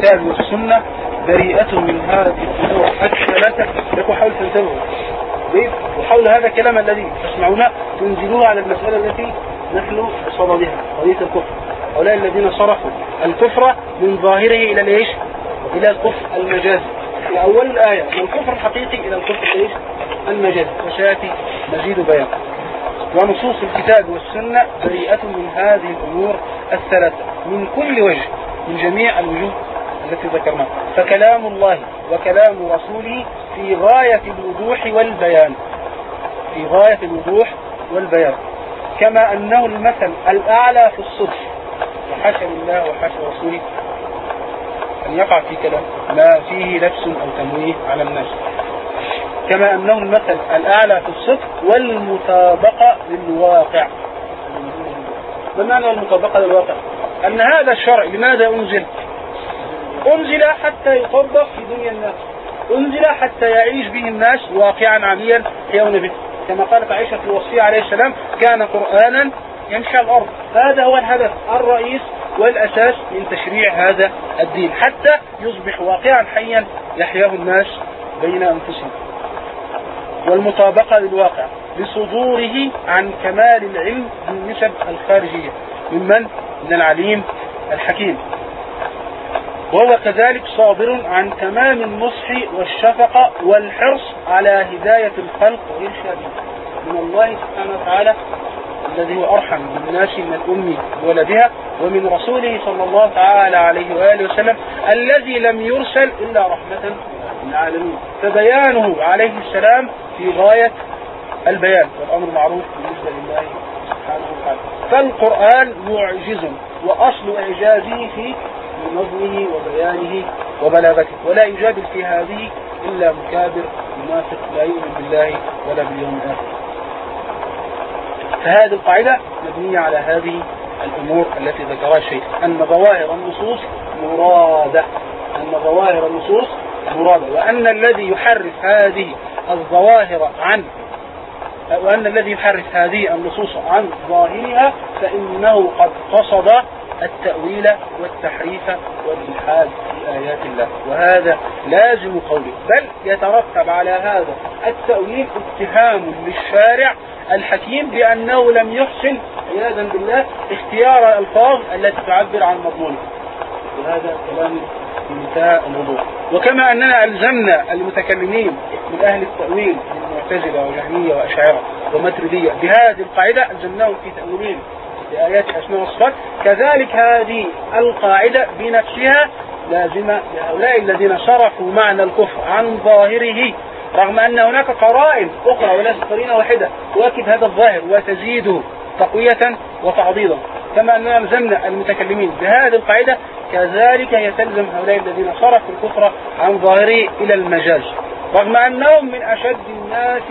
الكتاب والسنة بريئة من هذه الأمور الثلاثة لكم حاول تنتبهوا طيب؟ وحول هذا الكلام الذي تسمعونه تنزلوه على المسألة التي نحن بصددها قضية الكفر. هؤلاء الذين صرفوا الكفر من ظاهره إلى ليش إلى الكفر المجازي في أول الآية. من الكفر الحقيقي إلى الكفر ليش المجازي وسيأتي مزيد بيان. ونصوص الكتاب والسنة بريئة من هذه الأمور الثلاثة. من كل وجه. من جميع الوجوه. التي ذكرناها فكلام الله وكلام رسوله في غاية الوضوح والبيان. في غاية الوضوح والبيان. كما أنه المثل الأعلى في الصدق. وحاشا لله وحاشا رسوله أن يقع في كلام ما فيه لبس أو تمويه على الناس. كما أنه المثل الأعلى في الصدق والمطابقة للواقع. ما معنى المطابقة للواقع؟ أن هذا الشرع لماذا أنزل؟ أنزل حتى يطبق في دنيا الناس. أنزل حتى يعيش به الناس واقعا عمليا يوم به كما قالت عائشة الوصية عليه السلام كان قرآنا يمشي الأرض. هذا هو الهدف الرئيس والأساس من تشريع هذا الدين. حتى يصبح واقعا حيا يحياه الناس بين أنفسهم. والمطابقة للواقع بصدوره عن كمال العلم بالنسب الخارجية ممن؟ من العليم الحكيم. وهو كذلك صادر عن تمام النصح والشفقة والحرص على هداية الخلق وإرشادهم من الله سبحانه وتعالى الذي هو أرحم بالناس من الأم بولدها ومن رسوله صلى الله تعالى عليه وآله وسلم الذي لم يرسل إلا رحمة للعالمين فبيانه عليه السلام في غاية البيان والأمر معروف بالنسبة لله سبحانه وتعالى. فالقرآن معجز وأصل إعجازه في نظمه وبيانه وبلاغته. ولا يجادل في هذه إلا مكابر منافق لا يؤمن بالله ولا باليوم الآخر. فهذه القاعدة مبنية على هذه الأمور التي ذكرها الشيخ. أن ظواهر النصوص مرادة. أن ظواهر النصوص مرادة. وأن الذي يحرف هذه الظواهر عن وأن الذي يحرف هذه النصوص عن ظاهرها فإنه قد قصد التأويل والتحريف والإلحاد في آيات الله. وهذا لازم قوله. بل يترتب على هذا التأويل اتهام للشارع الحكيم بأنه لم يحسن عياذا بالله اختيار الألفاظ التي تعبر عن مضمونه. وهذا كلام في منتهى الوضوح. وكما أننا ألزمنا المتكلمين من أهل التأويل من معتزلة وجهمية وأشاعرة ومتردية بهذه القاعدة ألزمناهم في تأويلهم لآيات الأسماء والصفات كذلك هذه القاعدة بنفسها لازمة لهؤلاء الذين صرفوا معنى الكفر عن ظاهره رغم أن هناك قرائن أخرى وليست قرينة واحدة تؤكد هذا الظاهر وتزيده تقوية وتعضيدا. كما أننا ألزمنا المتكلمين بهذه القاعدة كذلك هي تلزم هؤلاء الذين صرفوا الكفر عن ظاهره إلى المجاز. رغم أنهم من أشد الناس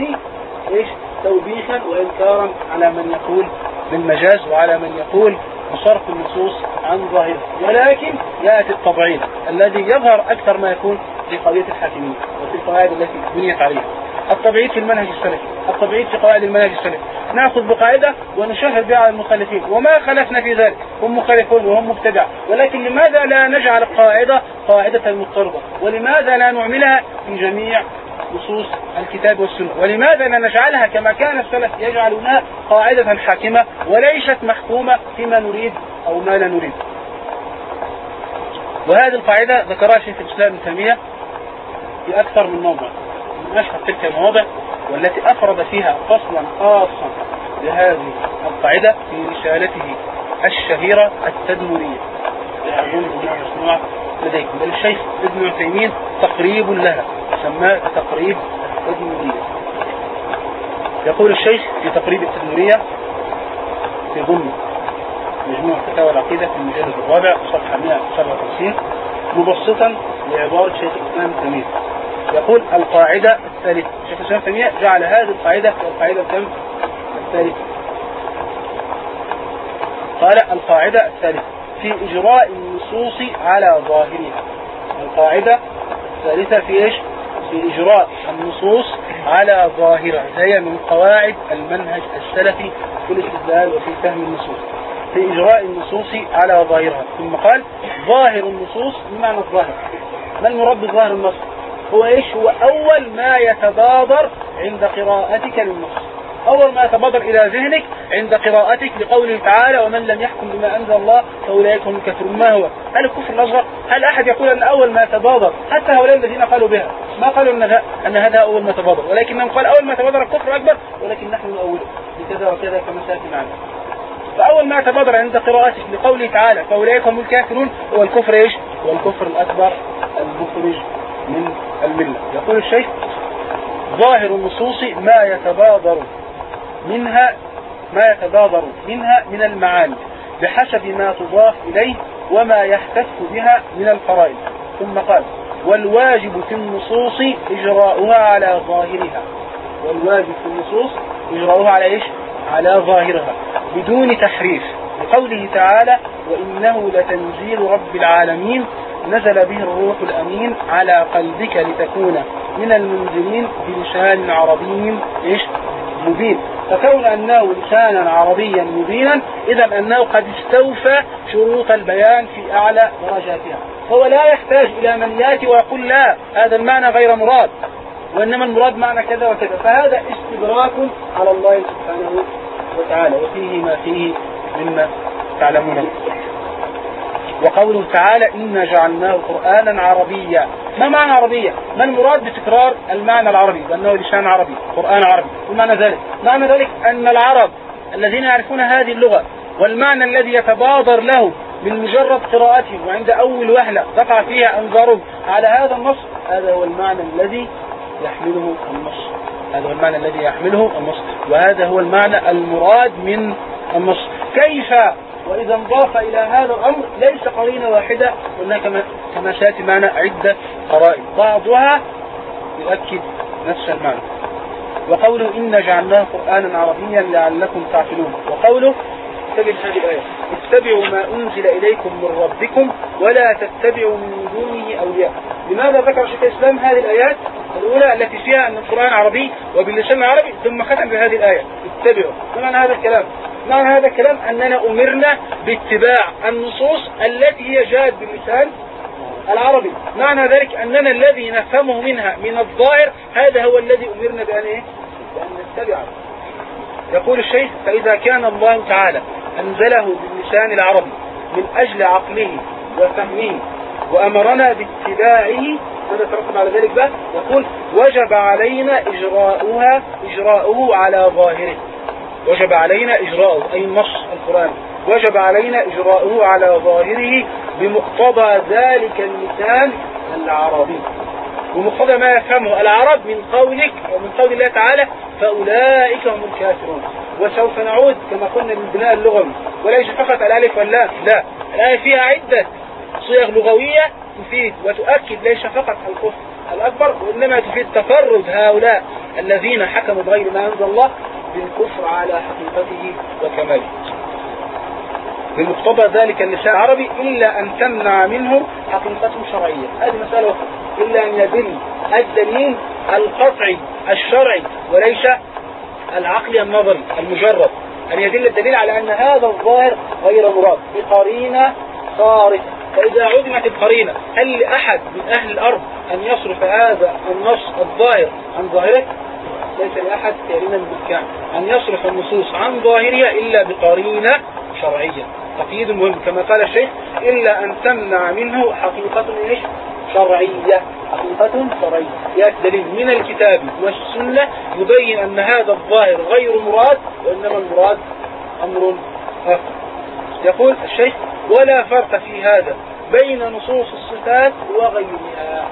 إيش؟ توبيخا وإنكارا على من يقول بالمجاز وعلى من يقول بصرف النصوص عن ظاهره. ولكن يأتي التضعيف الذي يظهر أكثر ما يكون في قضية الحاكمين وفي القواعد التي بنيت عليها. التبعيد في المنهج السلفي التبعيد في قواعد المنهج السلفي. نأخذ بقاعدة ونشهد بها على المخالفين. وما خلفنا في ذلك. هم مخالفون وهم مبتدع ولكن لماذا لا نجعل القاعدة قاعدة مضطربة ولماذا لا نعملها في جميع نصوص الكتاب والسنة. ولماذا لا نجعلها كما كان السلف يجعلونها قاعدة حاكمة وليست محكومة فيما نريد أو ما لا نريد؟ وهذه القاعدة ذكرها شيخ الإسلام ابن تيمية في أكثر من موضع. من أشهر تلك المواضع والتي أفرد فيها فصلا خاصا لهذه القاعدة في رسالته الشهيرة التدمرية. لديكم. بل الشيخ ابن عثيمين تقريب لها سماه تقريب التدمرية يقول الشيخ في تقريب التدمرية في ضمن مجموع فتاوى العقيدة في المجلد الرابع صفحة 157 مبسطا لعبارة شيخ الإسلام تيمية. يقول القاعدة الثالثة شيخ الإسلام تيمية جعل هذه القاعدة القاعدة كم الثالثة. قال القاعدة الثالثة. في إجراء النصوص على ظاهرها. القاعدة الثالثة في إيش؟ في إجراء النصوص على ظاهرها. هي من قواعد المنهج السلفي في الاستدلال وفي فهم النصوص. في إجراء النصوص على ظاهرها. ثم قال ظاهر النصوص بمعنى الظاهر. ما المراد بظاهر النص؟ هو إيش؟ هو أول ما يتبادر عند قراءتك للنص. أول ما يتبادر إلى ذهنك عند قراءتك لقوله تعالى ومن لم يحكم بما أنزل الله فأولئك هم الكافرون ما هو؟ هل الكفر الأصغر؟ هل أحد يقول أن أول ما يتبادر حتى هؤلاء الذين قالوا بها ما قالوا أن, أن هذا أول ما تبادر ولكنهم قال أول ما تبادر الكفر الأكبر ولكن نحن نؤوله بكذا وكذا كما سيأتي معنا فأول ما يتبادر عند قراءتك لقوله تعالى فأولئك هم الكافرون هو الكفر إيش؟ هو الكفر الأكبر المخرج من الملة يقول الشيخ ظاهر النصوص ما يتبادر منها ما يتبادر منها من المعاني بحسب ما تضاف إليه وما يحتف بها من الفرائض. ثم قال والواجب في النصوص إجراؤها على ظاهرها. والواجب في النصوص إجراؤها على إيش؟ على ظاهرها بدون تحريف. لقوله تعالى وإنه لتنزيل رب العالمين نزل به الروح الأمين على قلبك لتكون من المنزلين بلسان عربي إيش؟ مبين. فكون أنه لسانا عربيا مبينا إذا أنه قد استوفى شروط البيان في أعلى درجاتها. فهو لا يحتاج إلى من يأتي ويقول لا هذا المعنى غير مراد وإنما المراد معنى كذا وكذا. فهذا استدراك على الله سبحانه وتعالى وفيه ما فيه مما تعلمون وقوله تعالى إنا جعلناه قرآنا عربيا. ما معنى عربية؟ ما المراد بتكرار المعنى العربي؟ وأنه لسان عربي قرآن عربي. ومعنى ذلك معنى ذلك أن العرب الذين يعرفون هذه اللغة والمعنى الذي يتبادر له من مجرد قراءتهم وعند أول وهلة تقع فيها أنظارهم على هذا النص هذا هو المعنى الذي يحمله النص. هذا هو المعنى الذي يحمله النص. وهذا هو المعنى المراد من النص. كيف وإذا انضاف إلى هذا الأمر ليس قرينة واحدة قلنا كما سيأتي معنا عدة قرائن. بعضها يؤكد نفس المعنى. وقوله إن جعلناه قرآنا عربيا لعلكم تعقلون. وقوله اتبعوا هذه الآية. اتبعوا ما أنزل إليكم من ربكم ولا تتبعوا من دونه أولياء. لماذا ذكر شيخ الإسلام هذه الآيات؟ الأولى التي فيها أن القرآن عربي وباللسان العربي ثم ختم بهذه الآية. اتبعوا. ما معنى هذا الكلام؟ معنى هذا الكلام أننا أمرنا باتباع النصوص التي هي جاءت باللسان العربي. معنى ذلك أننا الذي نفهمه منها من الظاهر هذا هو الذي أمرنا بأن إيه؟ بأن نتبعه. يقول الشيخ فإذا كان الله تعالى أنزله باللسان العربي من أجل عقله وفهمه وأمرنا باتباعه ماذا ترتب على ذلك بقى؟ يقول وجب علينا إجراؤها إجراؤه على ظاهره. وجب علينا إجراؤه. أي النص القرآن. وجب علينا إجراؤه على ظاهره بمقتضى ذلك اللسان العربي. بمقتضى ما يفهمه العرب من قولك ومن قول الله تعالى فأولئك هم الكافرون. وسوف نعود كما قلنا للبناء اللغوي وليس فقط الألف واللام لا. الآية فيها عدة صيغ لغوية تفيد وتؤكد ليس فقط الكفر الأكبر وإنما تفيد تفرد هؤلاء الذين حكموا بغير ما أنزل الله بالكفر على حقيقته وكماله. بمقتضى ذلك اللسان العربي إلا أن تمنع منه حقيقة شرعية. هذه مسألة إلا أن يدل الدليل القطعي الشرعي وليس العقلي النظري المجرد. أن يدل الدليل على أن هذا الظاهر غير مراد. بقرينة صارفة فإذا عدمت القرينة هل لأحد من أهل الأرض أن يصرف هذا النص الظاهر عن ظاهره؟ ليس لأحد كارنا بالكامل أن يصرف النصوص عن ظاهرها إلا بقرينة شرعية. تقييد مهم. كما قال الشيخ إلا أن تمنع منه حقيقة إيش؟ شرعية. حقيقة شرعية. يأتي دليل من الكتاب والسنة يبين أن هذا الظاهر غير مراد وإنما المراد أمر آخر. يقول الشيخ ولا فرق في هذا بين نصوص الصفات وغيرها.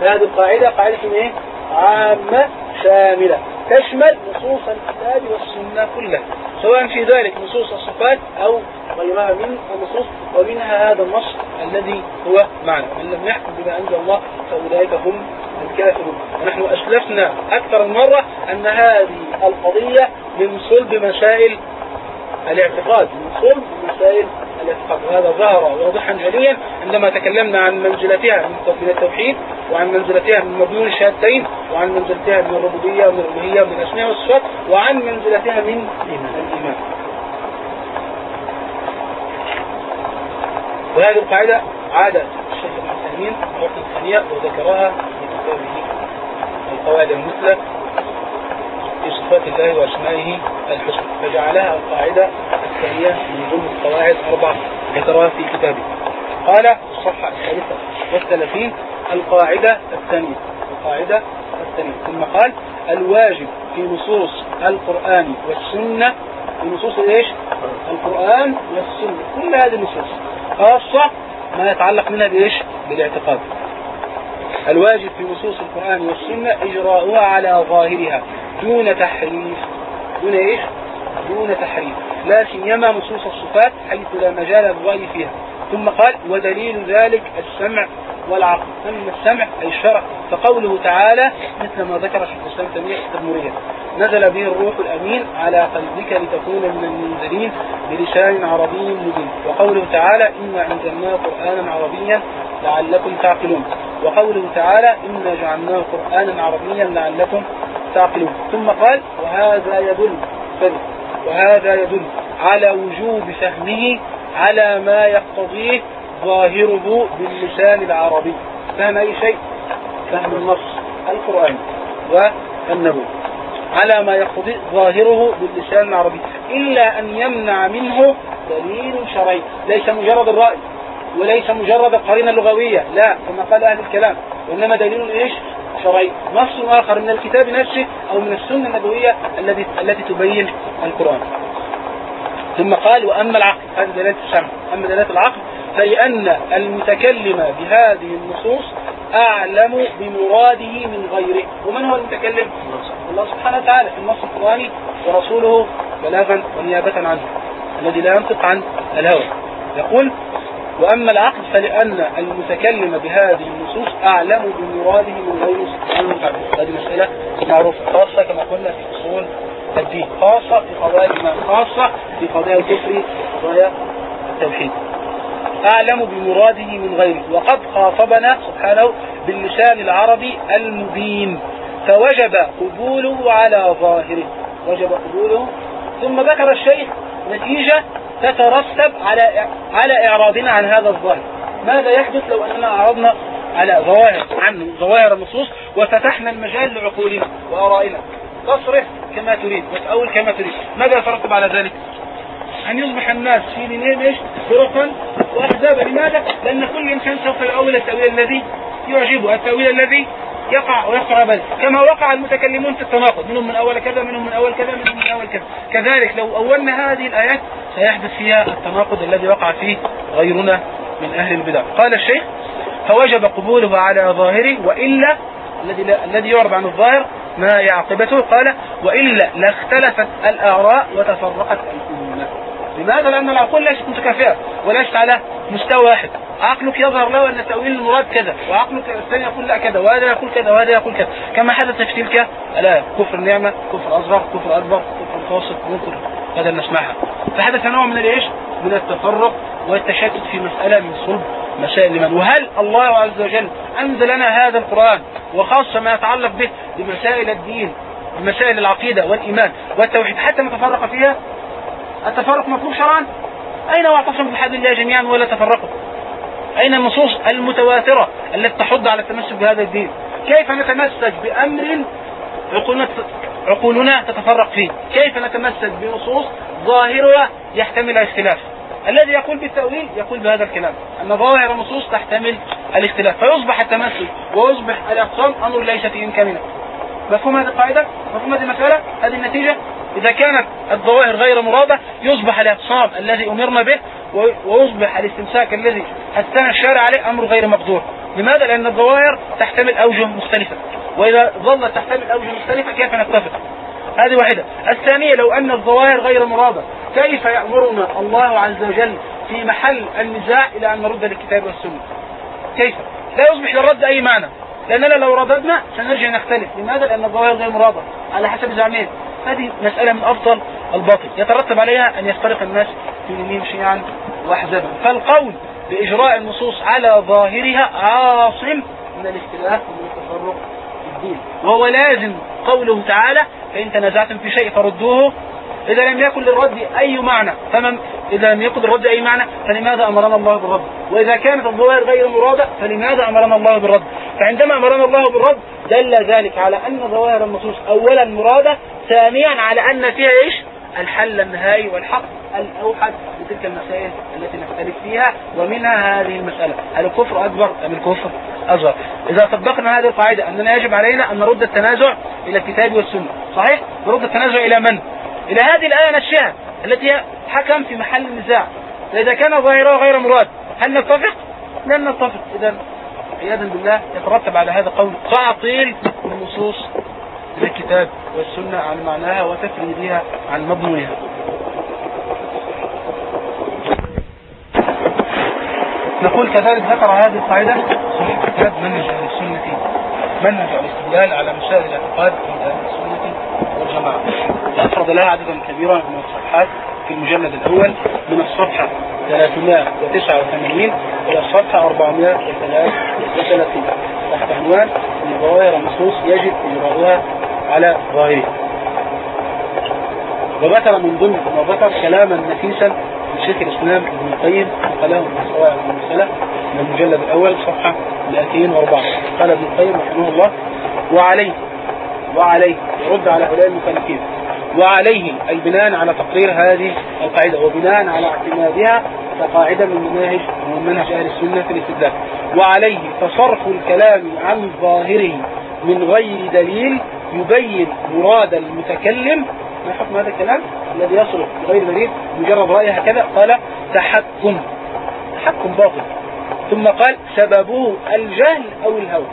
هذه القاعدة قاعدة إيه؟ عامة شاملة. تشمل نصوص الكتاب والسنة كلها. سواء في ذلك نصوص الصفات أو غيرها من النصوص ومنها هذا النص الذي هو معنى. من لم يحكم بما أنزل الله فأولئك هم الكافرون. ونحن أسلفنا أكثر من مرة أن هذه القضية من صلب مسائل الاعتقاد من صلب مسائل الاعتقاد. وهذا ظهر واضحا جليا عندما تكلمنا عن منزلتها من التوحيد. وعن منزلتها من مضمون الشهادتين وعن منزلتها من الربوبية ومن الألوهية ومن الأسماء والصفات وعن منزلتها من الإيمان. وهذه القاعدة عادة الشيخ ابن عثيمين مرة ثانية وذكرها في كتابه القواعد المثلى في صفات الله وأسمائه الحسنى. فجعلها القاعدة الثانية من ضمن القواعد أربع ذكرها في كتابه. قال الصفحة الثالثة والثلاثين القاعدة الثانية. القاعدة الثانية. ثم قال الواجب في نصوص القرآن والسنة في نصوص إيش؟ القرآن والسنة. كل هذه النصوص خاصة ما يتعلق منها بإيش؟ بالاعتقاد. الواجب في نصوص القرآن والسنة إجراؤها على ظاهرها دون تحريف دون إيش؟ دون تحريف. لا سيما نصوص الصفات حيث لا مجال للرأي فيها. ثم قال ودليل ذلك السمع والعقل. أما السمع أي الشرع فقوله تعالى مثل ما ذكر شيخ الإسلام تيمية التدمرية. نزل به الروح الأمين على قلبك لتكون من المنذرين بلسان عربي مبين. وقوله تعالى إنا أنزلناه قرآنا عربيا لعلكم تعقلون. وقوله تعالى إنا جعلناه قرآنا عربيا لعلكم تعقلون. ثم قال وهذا يدل وهذا يدل على وجوب فهمه على ما يقتضيه ظاهره باللسان العربي. فهم أي شيء؟ فهم النص القرآن والنبوي على ما يقتضي ظاهره باللسان العربي. إلا أن يمنع منه دليل شرعي. ليس مجرد الرأي وليس مجرد القرينة اللغوية. لا كما قال أهل الكلام. وإنما دليل إيش؟ شرعي. نص آخر من الكتاب نفسه أو من السنة النبوية التي التي تبين القرآن. ثم قال وأما العقل هذه دلالة السمع أما دلالة العقل فلأن المتكلم بهذه النصوص أعلم بمراده من غيره. ومن هو المتكلم؟ الله سبحانه وتعالى في النص القرآني ورسوله بلاغا ونيابة عنه الذي لا ينطق عن الهوى. يقول وأما العقل فلأن المتكلم بهذه النصوص أعلم بمراده من غيره سبحانه وتعالى هذه مسألة معروفة خاصة كما قلنا في أصول الدين خاصة في قضايا الإيمان خاصة في قضايا الكفر وقضايا التوحيد. أعلم بمراده من غيره. وقد خاطبنا سبحانه باللسان العربي المبين. فوجب قبوله على ظاهره. وجب قبوله. ثم ذكر الشيخ نتيجة تترتب على على إعراضنا عن هذا الظاهر. ماذا يحدث لو أننا أعرضنا على ظواهر عنه ظواهر النصوص وفتحنا المجال لعقولنا وآرائنا؟ تصرف كما تريد وتأول كما تريد. ماذا يترتب على ذلك؟ أن يصبح الناس في دينهم إيش؟ فرقا وأحزابا. لماذا؟ لأن كل إنسان سوف يؤول التأويل الذي يعجبه. التأويل الذي يقع ويقع بل. كما وقع المتكلمون في التناقض. منهم من أول كذا منهم من أول كذا منهم من أول كذا. كذلك لو أولنا هذه الآيات سيحدث فيها التناقض الذي وقع فيه غيرنا من أهل البدع. قال الشيخ فوجب قبوله على ظاهره وإلا الذي الذي يعرض عن الظاهر ما يعقبته. قال وإلا لاختلفت الآراء وتفرقت الأمة. لماذا؟ لأن العقول ليست متكافئة وليست على مستوى واحد. عقلك يظهر له أن تأويل المراد كذا وعقلك الثاني يقول لا كذا وهذا يقول كذا وهذا يقول كذا. كما حدث في تلك الآية كفر النعمة كفر أصغر كفر أكبر كفر متوسط ممكن هذا نسمعها فحدث نوع من الإيش؟ من التفرق والتشتت في مسألة من صلب مسائل الإيمان. وهل الله عز وجل أنزل لنا هذا القرآن؟ وخاصة ما يتعلق به بمسائل الدين بمسائل العقيدة والإيمان والتوحيد حتى نتفرق فيها التفرق مطلوب شرعا؟ أين واعتصموا بحبل الله جميعا ولا تفرقوا؟ أين النصوص المتواترة التي تحض على التمسك بهذا الدين؟ كيف نتمسك بأمر عقولنا عقولنا تتفرق فيه؟ كيف نتمسك بنصوص ظاهرها يحتمل الاختلاف؟ الذي يقول بالتأويل يقول بهذا الكلام أن ظاهر النصوص تحتمل الاختلاف فيصبح التمسك ويصبح الأقسام أمر ليس في إمكاننا. مفهوم هذه القاعدة؟ مفهوم هذه المسألة؟ هذه النتيجة؟ إذا كانت الظواهر غير مرادة يصبح الاقسام الذي أمرنا به ويصبح الاستمساك الذي حثنا الشارع عليه أمر غير مقدور. لماذا؟ لأن الظواهر تحتمل أوجه مختلفة. وإذا ظلت تحتمل أوجه مختلفة كيف نتفق؟ هذه واحدة. الثانية لو أن الظواهر غير مرادة كيف يأمرنا الله عز وجل في محل النزاع إلى أن نرد للكتاب والسنة؟ كيف؟ لا يصبح للرد أي معنى. لأننا لو رددنا سنرجع نختلف. لماذا؟ لأن الظواهر غير مرادة. على حسب زعمين. هذه مسألة من أفضل الباطل. يترتب عليها أن يفترق الناس في دينهم شيعا وأحزابا. فالقول بإجراء النصوص على ظاهرها عاصم من الاختلاف ومن التفرق في الدين. وهو لازم قوله تعالى فإن تنازعتم في شيء فردوه إذا لم يكن للرد أي معنى. فمن إذا لم يكن للرد أي معنى فلماذا أمرنا الله بالرد؟ وإذا كانت الظواهر غير مرادة فلماذا أمرنا الله بالرد؟ فعندما أمرنا الله بالرد دل ذلك على أن ظواهر النصوص أولا مرادة ثانيا على أن فيها إيش الحل النهائي والحق الأوحد لتلك المسائل التي نختلف فيها ومنها هذه المسألة هل الكفر أكبر أم الكفر أصغر إذا طبقنا هذه القاعدة أننا يجب علينا أن نرد التنازع إلى الكتاب والسنة صحيح؟ نرد التنازع إلى من؟ إلى هذه الآية نفسها التي حكم في محل النزاع فإذا كان ظاهره غير مراد هل نتفق؟ لن نتفق إذا عياذا بالله يترتب على هذا قول تعطيل النصوص للكتاب والسنة عن معناها وتفريدها عن مضمونها. نقول كذلك ذكر هذه القاعدة صحيح كتاب منهج أهل السنة. منهج الاستدلال على مسائل الاعتقاد عند أهل السنة والجماعة. أفرد لها عددا كبيرا من الصفحات في المجلد الأول من الصفحة 389 إلى الصفحة 433 تحت عنوان أن ظواهر النصوص يجب إجراؤها على ظاهره. وذكر من ضمن ما ذكر كلاما نفيسا من شيخ الإسلام ابن القيم نقله من صواعق المرسلة من المجلد الأول صفحة 204 قال ابن القيم رحمه الله وعليه وعليه يرد على هؤلاء المخالفين. وعليه البناء على تقرير هذه القاعدة وبناء على اعتمادها كقاعدة من مناهج ومن منهج أهل السنة في الاستدلال. وعليه فصرف الكلام عن ظاهره من غير دليل يبين مراد المتكلم ما حكم هذا الكلام؟ الذي يصرف بغير دليل مجرد رأي هكذا. قال تحكم. تحكم باطل. ثم قال سببه الجهل أو الهوى.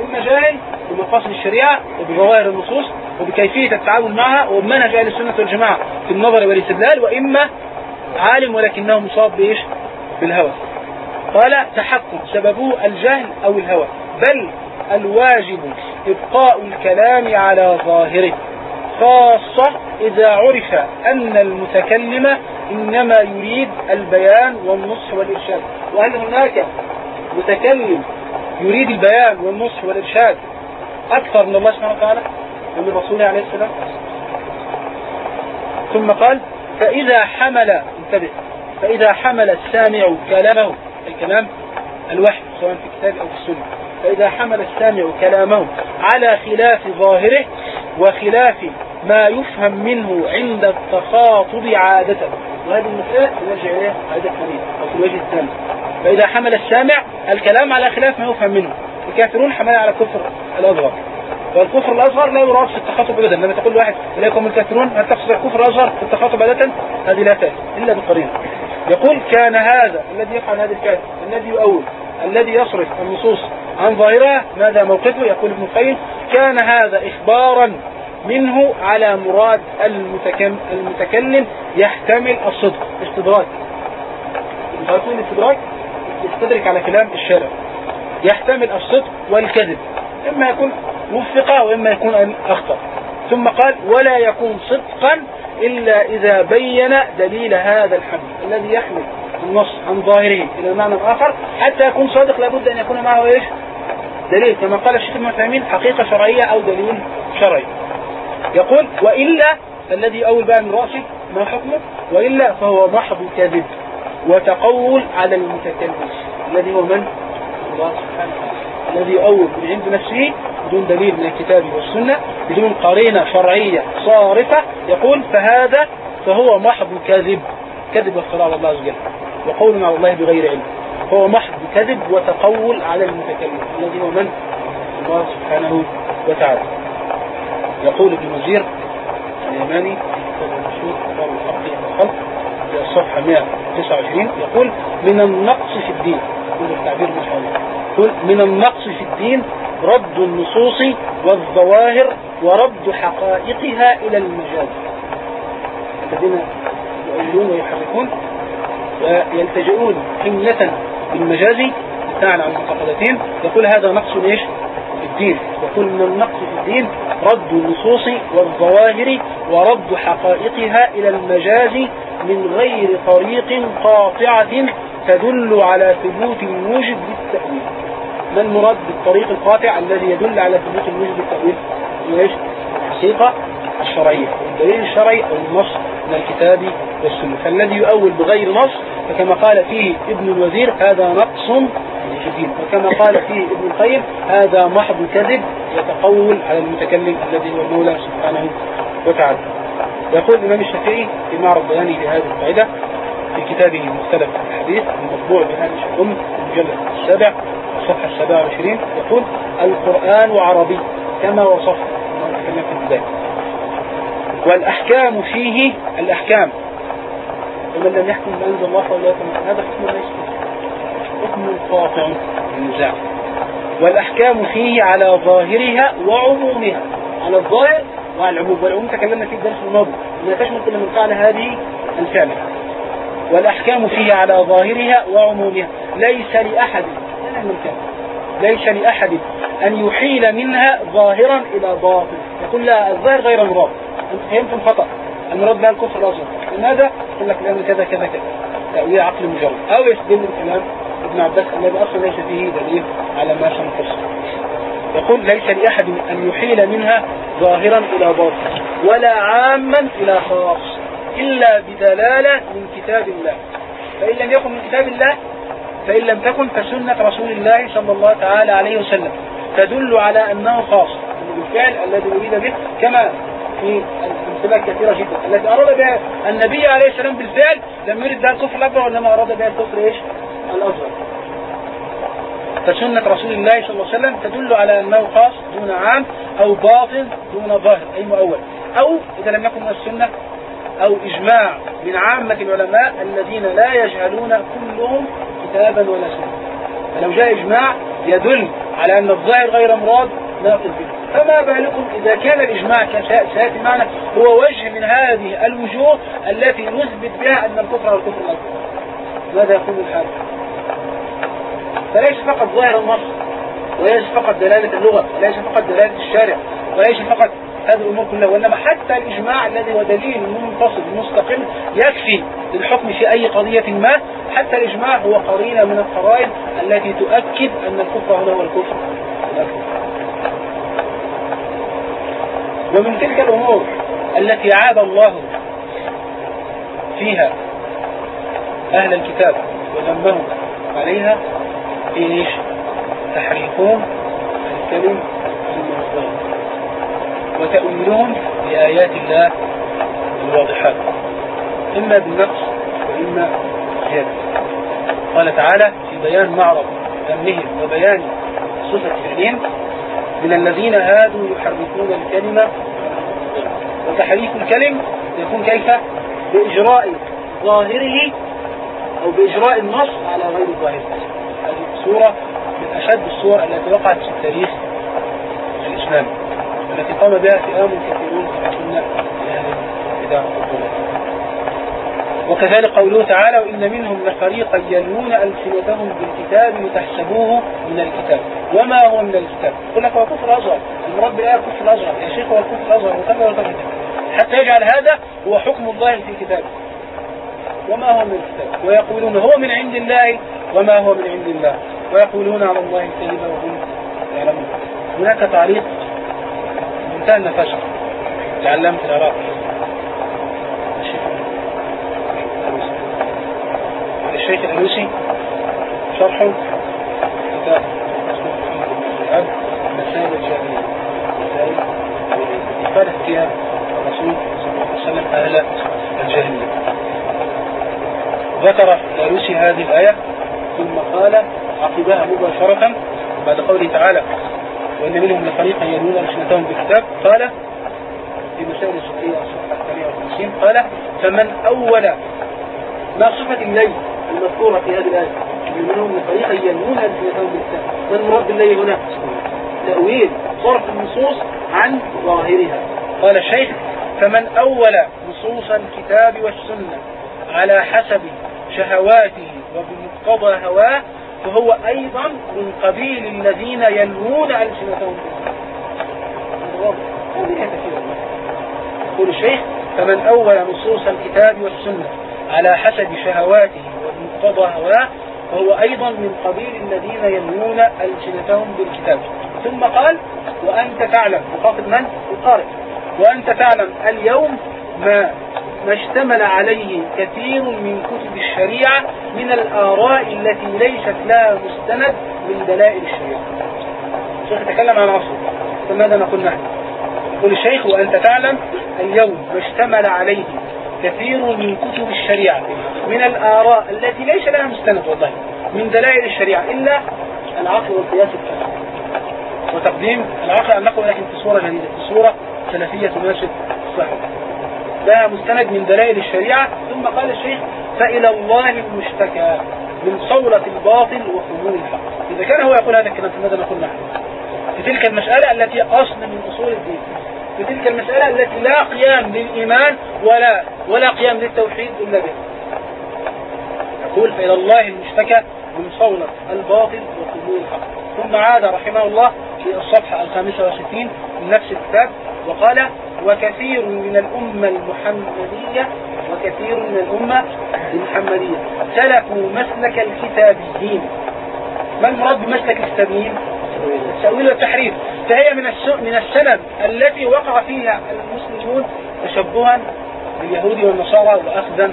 إما جاهل بمقاصد الشريعة وبظواهر النصوص وبكيفية التعامل معها وبمنهج أهل السنة والجماعة في النظر والاستدلال وإما عالم ولكنه مصاب بإيش؟ بالهوى. قال تحكم. سببه الجهل أو الهوى. بل الواجب إبقاء الكلام على ظاهره خاصة إذا عرف أن المتكلم إنما يريد البيان والنصح والإرشاد. وهل هناك متكلم يريد البيان والنصح والإرشاد أكثر من الله سبحانه وتعالى؟ ومن رسوله عليه السلام. ثم قال فإذا حمل انتبه فإذا حمل السامع كلامه الكلام الوحي سواء في الكتاب أو في السنة. فإذا حمل السامع كلامه على خلاف ظاهره وخلاف ما يفهم منه عند التخاطب عادة. وهذه المسألة نرجع إليها عادة ثانية أو في الوجه الثاني. فإذا حمل السامع الكلام على خلاف ما يفهم منه. الكافرون حمل على كفر الأصغر والكفر الأصغر لا يراد في التخاطب أبدا. لما تقول واحد إليكم الكافرون هل تقصد الكفر الأصغر في التخاطب عادة هذه لا تأتي إلا بقرينة يقول كان هذا الذي يفعل هذا الكافر الذي يؤول الذي يصرف النصوص عن ظاهرها ماذا موقفه؟ يقول ابن القيم كان هذا إخبارا منه على مراد المتكلم يحتمل الصدق استدراك. تعرفون الاستدراك يستدرك على كلام الشارع. يحتمل الصدق والكذب إما يكون وفق وإما يكون أخطأ. ثم قال ولا يكون صدقا إلا إذا بين دليل هذا الحمل الذي يحمل النص عن ظاهره إلى معنى آخر. حتى يكون صادق لابد أن يكون معه إيش؟ دليل كما قال الشيخ ابن حقيقة شرعية أو دليل شرعي. يقول وإلا الذي أول بقى من رأسه ما حكمه؟ وإلا فهو محض كذب وتقول على المتكلم. الذي هو من؟ الله سبحانه الذي أول من عند نفسه بدون دليل من الكتاب والسنة بدون قرينة شرعية صارفة يقول فهذا فهو محض كذب. كذب وافتراء على الله عز وجل. وقول على الله بغير علم. هو محض كذب وتقول على المتكلم. الذي هو من؟ الله سبحانه وتعالى. يقول ابن وزير اليماني المشهور كتاب الحق الخلق في الصفحة 129 يقول من النقص في الدين. يقول التعبير الله يقول من النقص في الدين رد النصوص والظواهر ورد حقائقها إلى المجاز الذين يؤولون ويحركون ويلتجئون حملة بالمجاز بناء على المعتقدتين. يقول هذا نقص إيش؟ في الدين. يقول من النقص في الدين رد النصوص والظواهر ورد حقائقها إلى المجاز من غير طريق قاطعة تدل على ثبوت الموجب بالتأويل ما المراد بالطريق القاطع الذي يدل على ثبوت الموجب بالتأويل إيش؟ حقيقة الشرعية. والدليل الشرعي أو النص من الكتاب والسنة. فالذي يؤول بغير نص فكما قال فيه ابن الوزير هذا نقص جديد وكما قال فيه ابن القيم هذا محض كذب يتقول على المتكلم الذي هو المولى سبحانه وتعالى. يقول الإمام الشافعي في معرض بيانه لهذه القاعدة في كتابه مختلف الحديث المطبوع بهذه الأم المجلد السابع الصفحة السابعة والعشرين يقول القرآن عربي كما وصف تكلم في البداية. والأحكام فيه الأحكام. ومن لم يحكم بأنزل الله فأولئك هذا حكم ليس حكم قاطع النزاع والأحكام فيه على ظاهرها وعمومها. على الظاهر وعلى العموم. والعموم تكلمنا فيه الدرس الماضي. انها تشمل كل من فعل هذه الفعلة والأحكام فيه على ظاهرها وعمومها. ليس لأحد. ليس لأحد أن يحيل منها ظاهرا إلى باطن. يقول لا الظاهر غير مراد أنت فهمتم خطأ المراد بها الكفر الأصغر لماذا؟ يقول لك لأن كذا كذا كذا. تأويل عقل مجرد. أو يستدل الكلام ابن عباس الذي أصلا ليس فيه دليل على ما سنفسر يقول ليس لأحد أن يحيل منها ظاهرا إلى باطن ولا عاما إلى خاص إلا بدلالة من كتاب الله. فإن لم يكن من كتاب الله فإن لم تكن فسنة رسول الله صلى الله تعالى عليه وسلم. تدل على أنه خاص. بالفعل الذي أريد به كما في الأمثلة كثيرة جدا. التي أراد بها النبي عليه السلام بالفعل لم يرد بها الكفر الأكبر وإنما أراد بها الكفر إيش؟ الأصغر فسنة رسول الله صلى الله عليه وسلم تدل على أنه خاص دون عام أو باطن دون ظاهر أي مؤول. أو إذا لم يكن من السنة أو إجماع من عامة العلماء الذين لا يجهلون كلهم كتابا ولا سنة. فلو جاء إجماع يدل على أن الظاهر غير مراد ناقض به. فما بالكم إذا كان الإجماع سيأتي معنا. هو وجه من هذه الوجوه التي نثبت بها أن الكفر هو الكفر الأكبر ماذا يقول الحال فليس فقط ظاهر النص وليس فقط دلالة اللغة وليس فقط دلالة الشارع وليس فقط هذه الأمور كلها وإنما حتى الإجماع الذي هو دليل منفصل مستقل يكفي للحكم في أي قضية ما. حتى الإجماع هو قرينة من القرائن التي تؤكد أن الكفر هنا هو الكفر. ومن تلك الأمور التي عاد الله فيها أهل الكتاب وذنبهم عليها إيش؟ تحريفهم الكلم وتأويلهم لآيات الله الواضحات إما بالنقص وإما بالزيادة. قال تعالى في بيان معرض ذمهم وبيان صفة فعلهم من الذين هادوا يحرفون الكلمة. وتحريف الكلم يكون كيف؟ بإجراء ظاهره أو بإجراء النص على غير ظاهره هذه صورة من أشد الصور التي وقعت في التاريخ الإسلامي والتي قام بها فئام كثيرون كما قلنا وكذلك قوله تعالى وإن منهم لفريقا يلون ألسنتهم بالكتاب لتحسبوه من الكتاب. وما هو من الكتاب؟ يقول لك هو كفر أصغر المراد بالآية كفر أصغر يا شيخ هو الكفر الأصغر. وكذا وكذا حتى يجعل هذا هو حكم الله في كتابه. وما هو من الكتاب؟ ويقولون هو من عند الله وما هو من عند الله. ويقولون على الله الكذب وهم يعلمون. هناك تعليق منتهى النفشة لعلامة العراق. الشيخ الألوسي شرح كتاب مسائل الجاهلية مسائل إفادة فيها الرسول صلى الله عليه وسلم أهل الجاهلية. ذكر الألوسي هذه الآية ثم قال عقبها مباشرة بعد قوله تعالى وإن منهم لفريقا يلون ألسنتهم بالكتاب قال في مسائل الصحية الصفحة الثانية والخمسين قال فمن أول ما صفة الليل المذكورة في هذه الآية منهم لفريقا يلون ألسنتهم بالكتاب ما المراد بالليل هنا تأويل صرف النصوص عن ظاهرها. قال الشيخ فمن أول نصوص الكتاب والسنة على حسب شهواته وبمقتضى هواه فهو أيضا من قبيل الذين يلوون ألسنتهم. يقول الشيخ فمن أول نصوص الكتاب والسنة على حسب شهواته وبمقتضى هواه فهو أيضا من قبيل الذين يلوون ألسنتهم بالكتاب. ثم قال وأنت تعلم. وقاصد من؟ القارئ. وأنت تعلم اليوم ما ما اشتمل عليه كثير من كتب الشريعة من الآراء التي ليست لها مستند من دلائل الشريعة. الشيخ يتكلم عن عصر. فماذا نقول نحن؟ يقول الشيخ وأنت تعلم اليوم ما اشتمل عليه كثير من كتب الشريعة من الآراء التي ليس لها مستند والله من دلائل الشريعة إلا العقل والقياس الفلسفي وتقديم العقل أن نقول لكن في صورة جديدة في صورة سلفية تناسب الصحة ده مستند من دلائل الشريعة ثم قال الشيخ فإلى الله المشتكى من صولة الباطل وخمول الحق. إذا كان هو يقول هذا الكلام فماذا نقول نحن؟ في تلك المسألة التي أصل من أصول الدين. في تلك المسألة التي لا قيام للإيمان ولا ولا قيام للتوحيد إلا به. يقول فإلى الله المشتكى من صولة الباطل وخمول الحق. ثم عاد رحمه الله في الصفحة الخامسة وستين من نفس الكتاب وقال وكثير من الأمة المحمدية وكثير من الأمة المحمدية سلكوا مسلك الكتابيين. ما المراد بمسلك الكتابيين؟ التأويل والتحريف فهي من من السنن التي وقع فيها المسلمون تشبها باليهود والنصارى وأخذا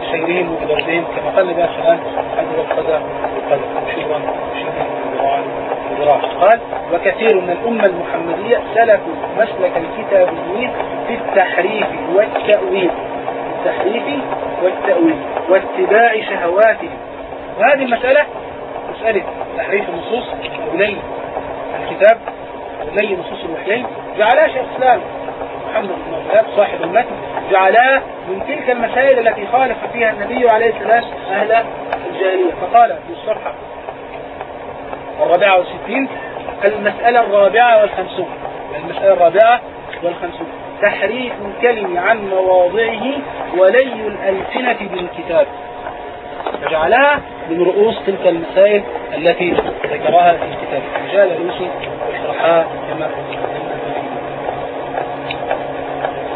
بسيرهم وبدرسهم كما قال النبي عليه حد والقدر والقدر شبرا شبرا قال وكثير من الأمة المحمدية سلكوا مسلك الكتابيين في التحريف والتأويل. التحريف والتأويل واتباع شهواتهم. وهذه المسألة مسألة تحريف النصوص أولي الكتاب أولي نصوص الوحيين جعلها شيخ الإسلام محمد بن عبد صاحب المتن. جعلها من تلك المسائل التي خالف فيها النبي عليه السلام أهل الجاهلية. فقال في الصفحة الرابعة والستين المسألة الرابعة والخمسون. المسألة الرابعة والخمسون. تحريف الكلم عن مواضعه ولي الألسنة بالكتاب. فجعلها من رؤوس تلك المسائل التي ذكرها في الكتاب رجال الروسي وشرحها كما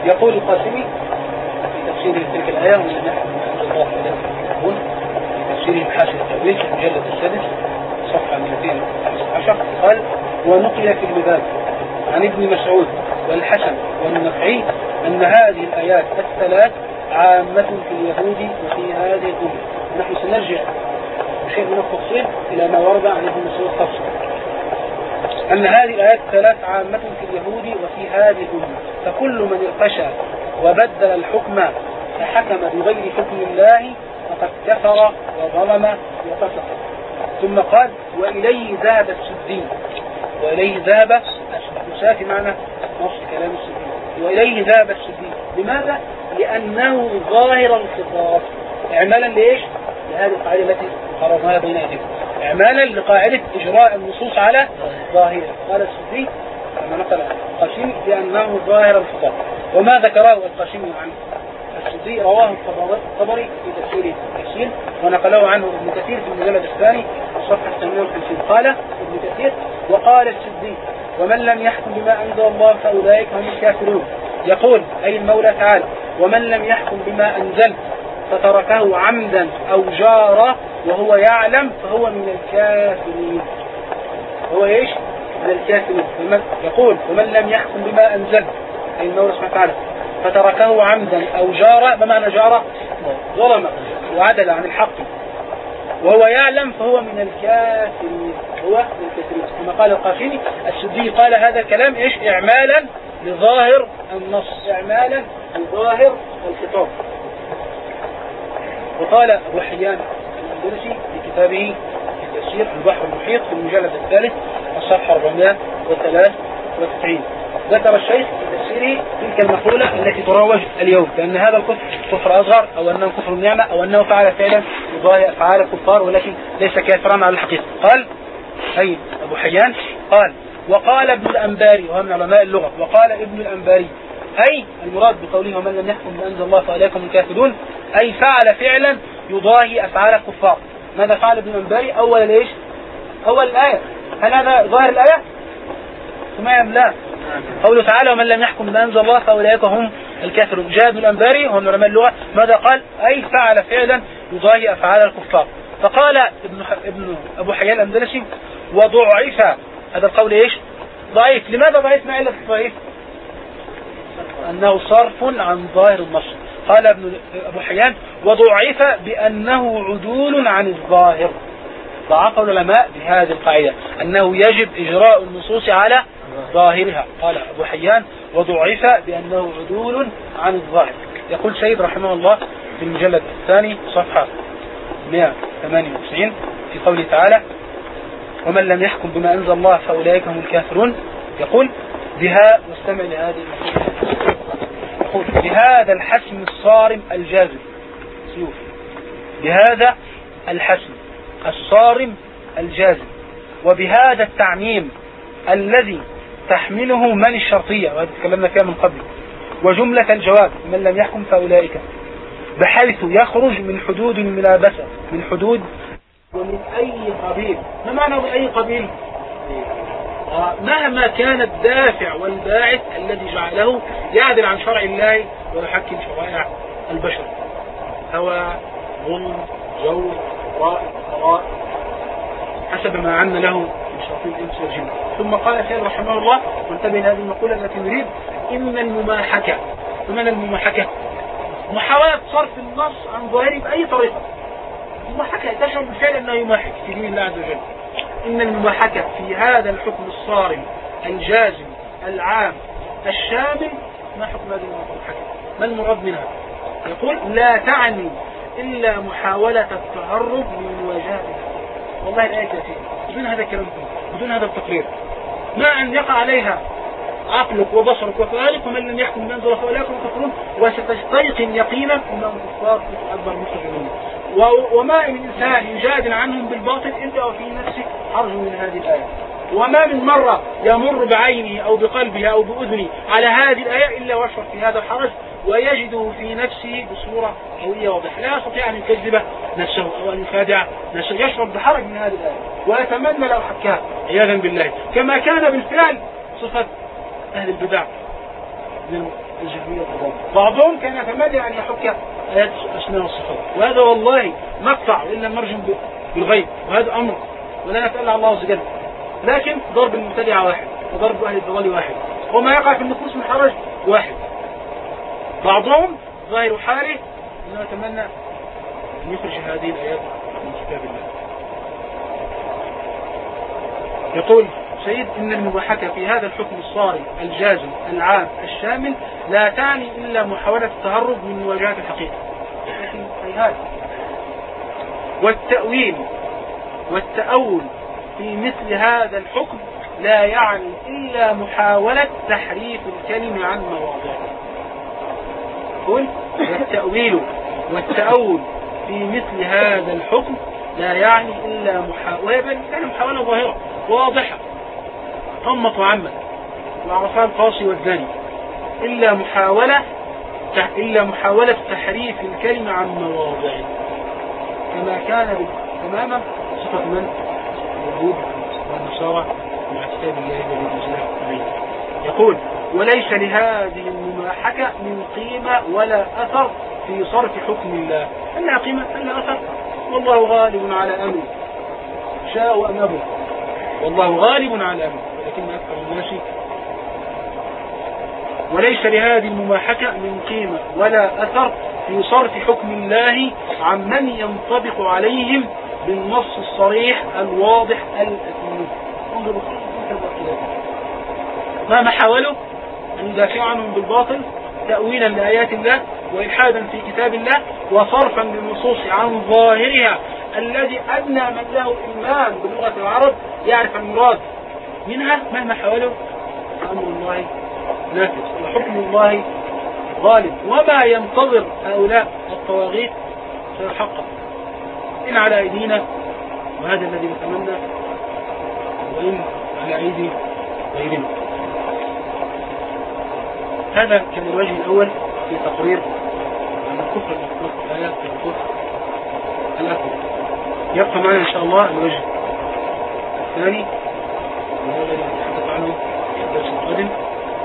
يقول القاسمي في تفسير تلك الآية ومن نحن الله في تفسيره محاشي التأويل في المجلد السادس صفحة 215 قال ونقل في البذال عن ابن مسعود والحسن والنفعي أن هذه الآيات الثلاث عامة في اليهود وفي هذه الأمة. نحن سنرجع بشيء من التفصيل إلى ما ورد عن ابن مسعود خاصة أن هذه الآيات الثلاث عامة في اليهود وفي هذه الأمة. فكل من ارتشى وبدل الحكم فحكم بغير حكم الله فقد كفر وظلم وفسق. ثم قال وإليه ذهب السدي وإليه ذهب السدي معنى نص كلام السدي وإليه ذهب السدي لماذا؟ لأنه ظاهر الخطاب اعمالا لإيش؟ لهذه القاعدة التي قررناها بين أيديكم اعمالا لقاعدة إجراء النصوص على ظاهرة قال السدي كما نقل القاسمي بأنه ظاهر الخطاب وما ذكره القاسمي عن السدي رواه الطبري في تفسيره التفسير ونقله عنه ابن كثير في المجلد الثاني الصفحة 58 قال ابن كثير وقال السدي ومن لم يحكم بما أنزل الله فأولئك هم الكافرون يقول أي المولى تعالى ومن لم يحكم بما أنزل فتركه عمدا أو جارا وهو يعلم فهو من الكافرين. هو إيش؟ من الكافرين. يقول ومن لم يحكم بما أنزل؟ أي المولى سبحانه وتعالى. فتركه عمدا أو جار ما معنى ظلم وعدل عن الحق. وهو يعلم فهو من الكافرين. هو من الكافرين. كما قال القاسمي السدي قال هذا الكلام إيش؟ إعمالا لظاهر النص. إعمالا لظاهر الخطاب. وقال أبو حيان الأندلسي في كتابه في تفسير البحر المحيط في المجلد الثالث الصفحة 493 ذكر الشيخ في تفسيره تلك المقولة التي تروج اليوم بأن هذا الكفر كفر أصغر أو أنه كفر النعمة أو أنه فعل فعلا يضاهي أفعال الكفار ولكن ليس كافرا على الحقيقة. قال أي أبو حيان قال وقال ابن الأنباري وهو من علماء اللغة وقال ابن الأنباري أي المراد بقوله ومن لم يحكم بأنزل الله فعليكم الكافرون؟ أي فعل فعلا يضاهي أفعال الكفار. ماذا فعل ابن الأنباري أول ليش أول الآية. هل هذا ظاهر الآية؟ ثم لا. قوله تعالى ومن لم يحكم بما انزل الله فأولئك هم الكافرون. جاد الانباري هو من علماء اللغة. ماذا قال؟ أي فعل فعلا يضاهي أفعال الكفار. فقال ابن ابن أبو حيان الأندلسي وضعف. هذا القول إيش؟ ضعيف. لماذا ضعيف؟ ما علة ضعيف أنه صرف عن ظاهر النص قال ابن أبو حيان وضعف بأنه عدول عن الظاهر. ضعف العلماء بهذه القاعدة أنه يجب إجراء النصوص على ظاهرها. قال أبو حيان وضعف بأنه عدول عن الظاهر. يقول سيد رحمه الله في المجلد الثاني صفحة 198 في قوله تعالى ومن لم يحكم بما أنزل الله فأولئك هم الكافرون يقول بها واستمع لهذه يقول بهذا الحسم الصارم الجازم. سيوف. بهذا الحسم الصارم الجازم. وبهذا التعميم الذي تحمله من الشرطية. وهذا تكلمنا فيها من قبل. وجملة الجواب من لم يحكم فأولئك. بحيث يخرج من حدود الملابسة. من حدود ومن أي قبيل؟ ما معنى من أي قبيل؟ مهما كان الدافع والباعث الذي جعله يعدل عن شرع الله ويحكم شرائع البشر. هوى ظلم جو رائع قراء حسب ما عنا له من شرطين الإنس والجن. ثم قال سيد رحمه الله وانتبه لهذه المقولة التي نريد. إن المماحكة ومن المماحكة؟ محاولة صرف النص عن ظاهره بأي طريقة. المماحكة تشعر بالفعل أنه يماحك في دين الله عز وجل. إن المماحكة في هذا الحكم الصارم الجازم العام الشامل ما حكم هذه المماحكة ما المراد منها؟ يقول لا تعني إلا محاولة التهرب من مواجهتها والله الآية كثيرة بدون هذا الكلام بدون هذا التقرير. ما أن يقع عليها عقلك وبصرك وفؤادك ومن لم يحكم بأنزل فأولئك هم كفرون وستستيقن يقينا أنهم كفار أكبر مخرجون وما من إنسان يجادل عنهم بالباطل إلا وفي نفسه حرج من هذه الآية. وما من مرة يمر بعينه أو بقلبه أو بأذنه على هذه الآية إلا واشعر في هذا الحرج ويجده في نفسه بصورة قوية واضحة. لا يستطيع أن يكذب نفسه أو أن يخادع نفسه يشعر بحرج من هذه الآية. ويتمنى لو حكاها عياذا بالله. كما كان بالفعل صفة أهل البدع من الجهمية بعضهم كان يتمنى أن يحك آيات الأسماء والصفات وهذا والله مقطع إلا نرجم بالغيب. وهذا أمر. ولا نسأل الله عز وجل لكن ضرب المبتدع واحد وضرب أهل الضلال واحد وما يقع في النفوس من حرج واحد. بعضهم ظاهر حاله إنه يتمنى أن يخرج هذه الآيات من كتاب الله. يقول سيد إن المباحكة في هذا الحكم الصارم الجازم العام الشامل لا تعني إلا محاولة التهرب من مواجهة الحقيقة. هذا؟ والتأويل والتأول في مثل هذا الحكم لا يعني إلا محاولة تحريف الكلمة عن مواضعه. يقول والتأويل والتأول في مثل هذا الحكم لا يعني إلا محاولة يعني محاولة ظاهرة واضحة. طمت وعمت وعرفها القاصي والزاني. إلا محاولة إلا محاولة تحريف الكلمة عن مواضعه. كما كان تماما. صفة من؟ اليهود والنصارى مع كتاب الله الذي نزل عليه يقول وليس لهذه المماحكة من قيمة ولا أثر في صرف حكم الله. أنها قيمة أنها أثر؟ والله غالب على أمره. شاء أم أبوا والله غالب على أمره. ولكن أكثر الناس وليس لهذه المماحكة من قيمة ولا أثر في صرف حكم الله عمن ينطبق عليهم بالنص الصريح الواضح الأثير انظروا. ما حاولوا أن يدافعوا عنهم بالباطل تأويلا لآيات الله وإلحادا في كتاب الله وصرفا للنصوص عن ظاهرها الذي أدنى من له إيمان بلغة العرب يعرف المراد منها مهما حاولوا. أمر الله نافذ وحكم الله غالب. وما ينتظر هؤلاء الطواغيت. سيحقق إن على أيدينا. وهذا الذي نتمنى. وإن على أيدي غيرنا. هذا كان الوجه الأول في تقرير عن الكفر المطلق آيات الكفر. الأكبر يبقى معنا إن شاء الله الوجه الثاني. وهو الذي نتحدث عنه في الدرس القادم.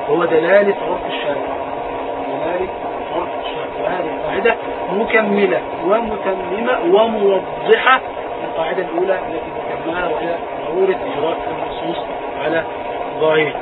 وهو دلالة عرف الشارع. دلالة عرف الشارع. القاعدة مكملة ومتممة وموضحة القاعدة الأولى التي ذكرناها وهي ضرورة إجراء النصوص على ظاهرها.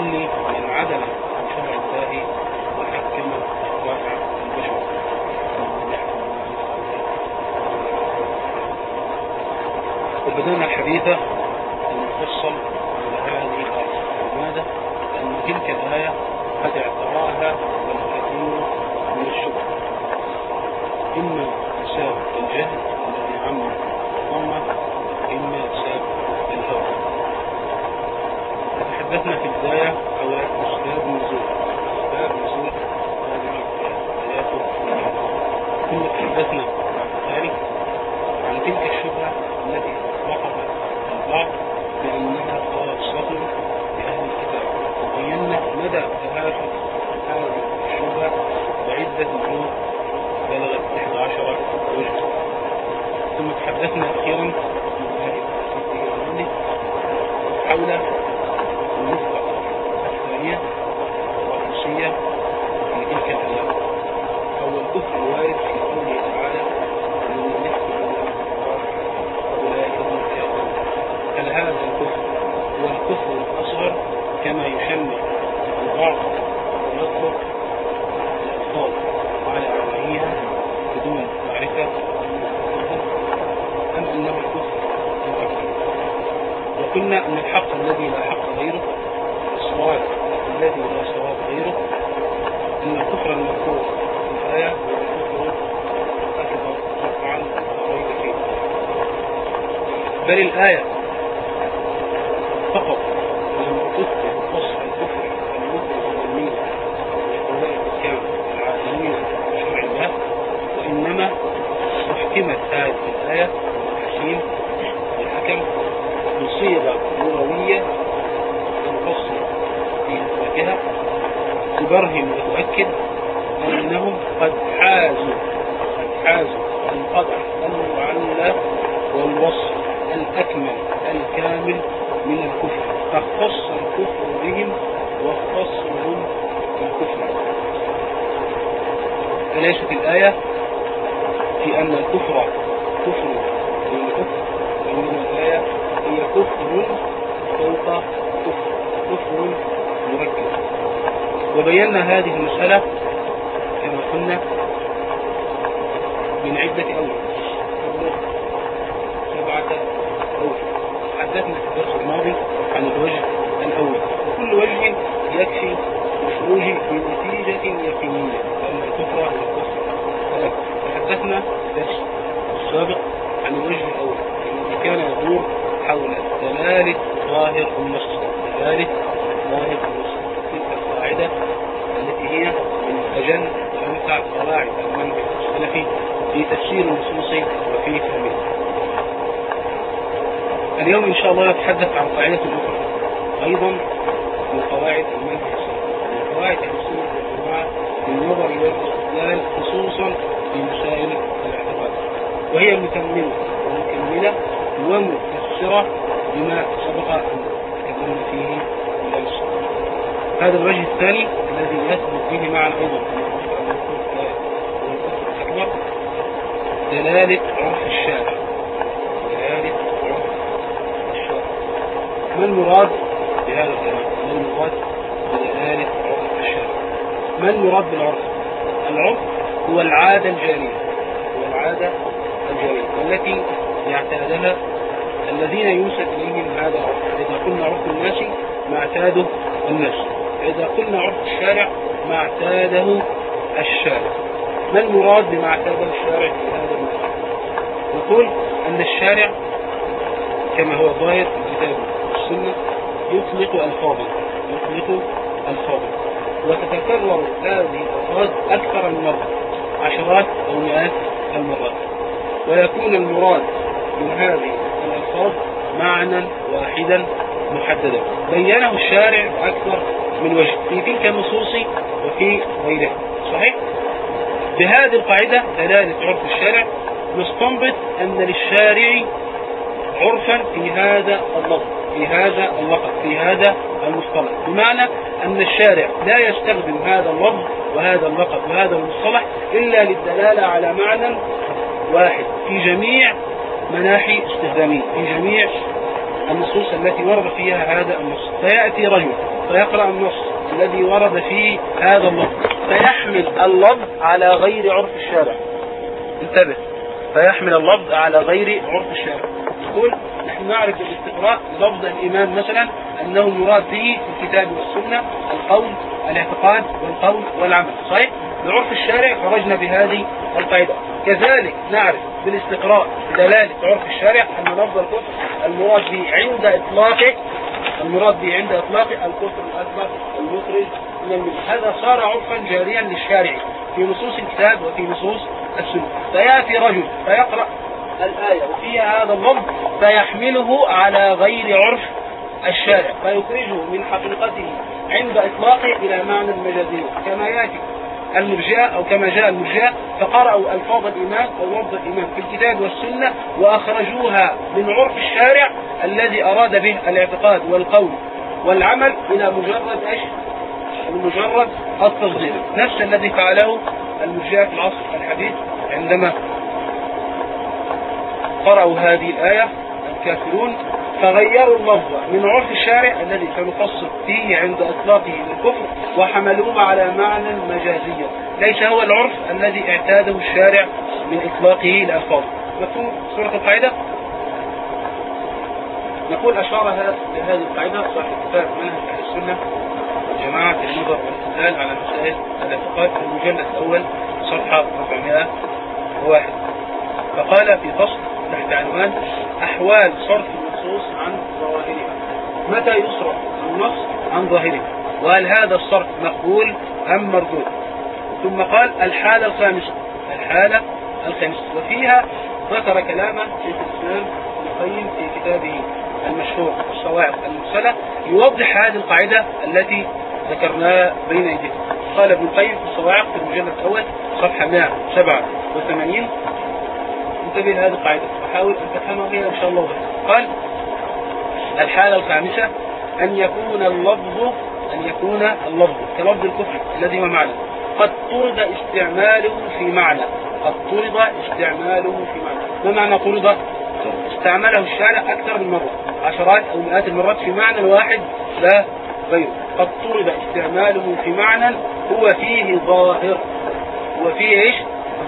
يمني عن العدل عن شرع الله وحكم واقع البشر وبدأنا الحديث المفصل على هذه الآية لماذا؟ لأن تلك الآية قد اعتراها أثبتنا في البداية على أسباب نزول. أسباب نزول. آه، هذه الآيات كل تحدثنا بعد ذلك عن تلك صيغة لغوية تنقص في الفاكهة تبرهن وتؤكد أنهم قد حازوا قد حازوا القطع المعلق والوصف الأكمل الكامل من الكفر. فاختص الكفر بهم واختص بهم الكفر أليست الآية في أن الكفر كفر فوق كفر مركز وبينا هذه المسألة كما قلنا من عدة أول. سبعة أول. حدثنا في الدرس الماضي عن الوجه الأول. وكل وجه يكفي لخروجه من اليوم إن شاء الله نتحدث عن قاعدة الأخرى أيضا من قواعد المنهج من قواعد الأصول والجماعة للنظر والاستدلال خصوصا في مسائل الاعتقاد وهي متممة ومكملة ومفسرة بما سبق أن تكلمنا فيه من أمس هذا الوجه الثاني الذي يثبت به معنى أيضا دلالة ما المراد؟ بهذا الكلام؟ ما المراد؟ بدلالة عرف الشارع؟ ما المراد بالعرف؟ العرف هو العادة الجارية هو العادة الجارية والتي يعتادها الذين ينسب إليهم هذا العرف. إذا قلنا عرف الناس ما اعتاده الناس. إذا قلنا عرف الشارع ما اعتاده الشارع. ما المراد بما اعتاده الشارع في هذا الموضوع؟ نقول أن الشارع كما هو ظاهر في الكتاب والسنة يطلق الفاظا يطلق الفاظا وتتكرر هذه الألفاظ أكثر من مرة عشرات أو مئات المرات. ويكون المراد من هذه الألفاظ معنى واحدا محددا. بينه الشارع بأكثر من وجه في تلك النصوص وفي غيرها. صحيح؟ بهذه القاعدة دلالة عرف الشارع نستنبط أن للشارع عرفا في هذا اللفظ في هذا اللقب في هذا المصطلح. بمعنى أن الشارع لا يستخدم هذا اللفظ وهذا اللقب وهذا المصطلح إلا للدلالة على معنى واحد في جميع مناحي استخدامه في جميع النصوص التي ورد فيها هذا النص. فيأتي رجل فيقرأ النص الذي ورد فيه هذا اللفظ فيحمل اللفظ على غير عرف الشارع. انتبه فيحمل اللفظ على غير عرف الشارع. يقول نحن نعرف بالاستقراء لفظ الإمام مثلا أنه مراد به في الكتاب والسنة القول الاعتقاد والقول والعمل. صحيح؟ بعرف الشارع خرجنا بهذه القاعدة. كذلك نعرف بالاستقراء بدلالة عرف الشارع أن لفظ الكفر المراد به عند إطلاقه المراد به عند إطلاقه الكفر الأكبر المخرج من الملة هذا صار عرفا جاريا للشارع في نصوص الكتاب وفي نصوص السنة. فيأتي رجل فيقرأ الآية وفيها هذا اللفظ فيحمله على غير عرف الشارع فيخرجه من حقيقته عند إطلاقه إلى معنى المجازي كما يأتي المرجئة أو كما جاء المرجئة فقرأوا ألفاظ الإمام أو لفظ الإمام في الكتاب والسنة وأخرجوها من عرف الشارع الذي أراد به الاعتقاد والقول والعمل إلى مجرد إيش؟ مجرد التصديق نفس الذي فعله المرجئة في العصر الحديث عندما قرأوا هذه الآية الكافرون فغيروا اللفظ من عرف الشارع الذي سنفصل فيه عند إطلاقه للكفر وحملوه على معنى مجازيا. ليس هو العرف الذي اعتاده الشارع من إطلاقه لألفاظه مفهوم سورة القاعدة؟ نقول أشار لهذه القاعدة صاحب كتاب منهج أهل السنة والجماعة في النظر والاستدلال على مسائل الاعتقاد في المجلد الأول صفحة 401 فقال في فصل تحت عنوان أحوال صرف النصوص عن ظواهرها متى يصرف النص عن ظاهره وهل هذا الصرف مقبول أم مردود؟ ثم قال الحالة الخامسة. الحالة الخامسة. وفيها ذكر كلاما شيخ الإسلام القيم في كتابه المشهور الصواعق المرسلة يوضح هذه القاعدة التي ذكرناها بين أيديكم قال ابن القيم في الصواعق في المجلد الأول صفحة 187 انتبه لهذه القاعدة. وحاول أن تفهمها بها إن شاء الله. قال الحالة الخامسة أن يكون اللفظ أن يكون اللفظ كلفظ الكفر الذي هو معنى. قد طرد استعماله في معنى. قد طرد استعماله في معنى. ما معنى طرد؟ استعمله الشارع أكثر من مرة. عشرات أو مئات المرات في معنى واحد لا غيره. قد طرد استعماله في معنى هو فيه ظاهر. هو فيه إيش؟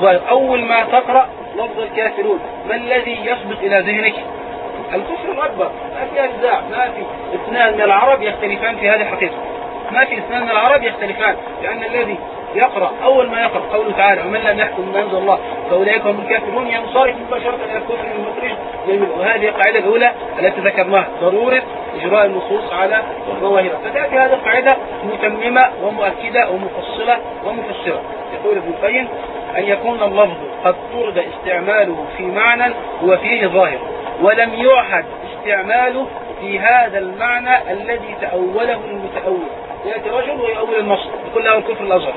ظاهر. أول ما تقرأ لفظ الكافرون. ما الذي يسبق إلى ذهنك؟ الكفر الأكبر. ما في أجزاء ما في اثنان من العرب يختلفان في هذه الحقيقة. ما في اثنان من العرب يختلفان. لأن الذي يقرأ أول ما يقرأ قوله تعالى ومن لم يحكم بما أنزل الله فأولئك هم الكافرون ينصرف مباشرة إلى الكفر المخرج وهذه القاعدة الأولى التي ذكرناها ضرورة إجراء النصوص على ظواهرها فتأتي هذه القاعدة متممة ومؤكدة ومفصلة ومفسرة. يقول ابن القيم أن يكون اللفظ قد طرد استعماله في معنى هو فيه ظاهر ولم يعهد استعماله في هذا المعنى الذي تأوله المتأول. يأتي رجل ويؤول النص يقول له الكفر الأصغر.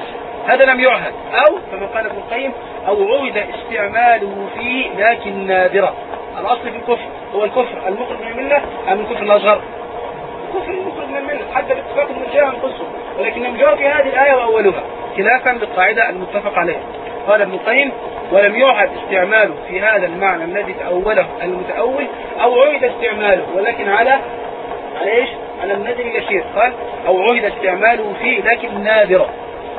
هذا لم يعهد أو كما قال ابن القيم أو عهد استعماله فيه لكن نادرا الأصل في الكفر هو الكفر المخرج من الملة أم الكفر الأصغر؟ الكفر المخرج من الملة حتى باتفاق المرجئة أنفسهم ولكن جاء في هذه الآية وأولها خلافا للقاعدة المتفق عليها. قال ابن القيم ولم يعهد استعماله في هذا المعنى الذي تأوله المتأول أو عهد استعماله ولكن على على إيش؟ على النادر اليسير. قال أو عهد استعماله فيه لكن نادرا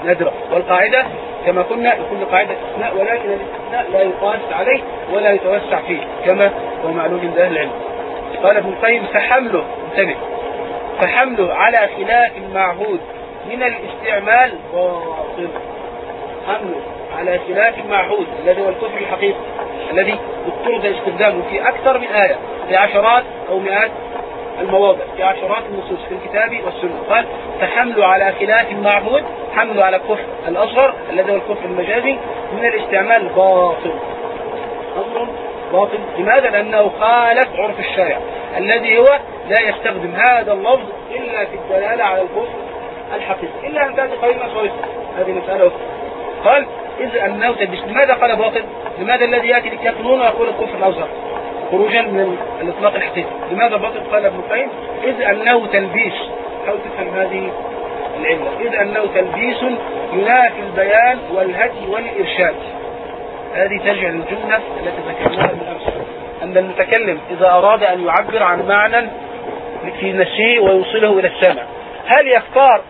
نادرا والقاعدة كما قلنا لكل قاعدة استثناء ولكن الاستثناء لا يقاس عليه ولا يتوسع فيه كما هو معلوم عند أهل العلم. قال ابن القيم فحمله انتبه. فحمله على خلاف المعهود من الاستعمال باطل حمله على خلاف المعهود الذي هو الكفر الحقيقي الذي اضطرد استخدامه في أكثر من آية في عشرات أو مئات المواضع في عشرات النصوص في الكتاب والسنة. قال فحمل على خلاف المعهود حمل على الكفر الأصغر الذي هو الكفر المجازي من الاستعمال باطل. أمر باطل. لماذا؟ لأنه خالف عرف الشارع الذي هو لا يستخدم هذا اللفظ إلا في الدلالة على الكفر الحقيقي. إلا أن تأتي صريحة هذه مسألة قال إذ أنه لماذا قال باطل؟ لماذا الذي يأتي للكافرون ويقول الكفر الأصغر؟ خروجا من الإطلاق الحقيقي لماذا باطل قال ابن القيم إذ أنه تلبيس. حاول تفهم هذه العلة. إذ أنه تلبيس ينافي البيان والهدي والإرشاد. هذه ترجع للجملة التي ذكرناها بالأمس أن المتكلم إذا أراد أن يعبر عن معنى في نفسه ويوصله إلى السامع هل يختار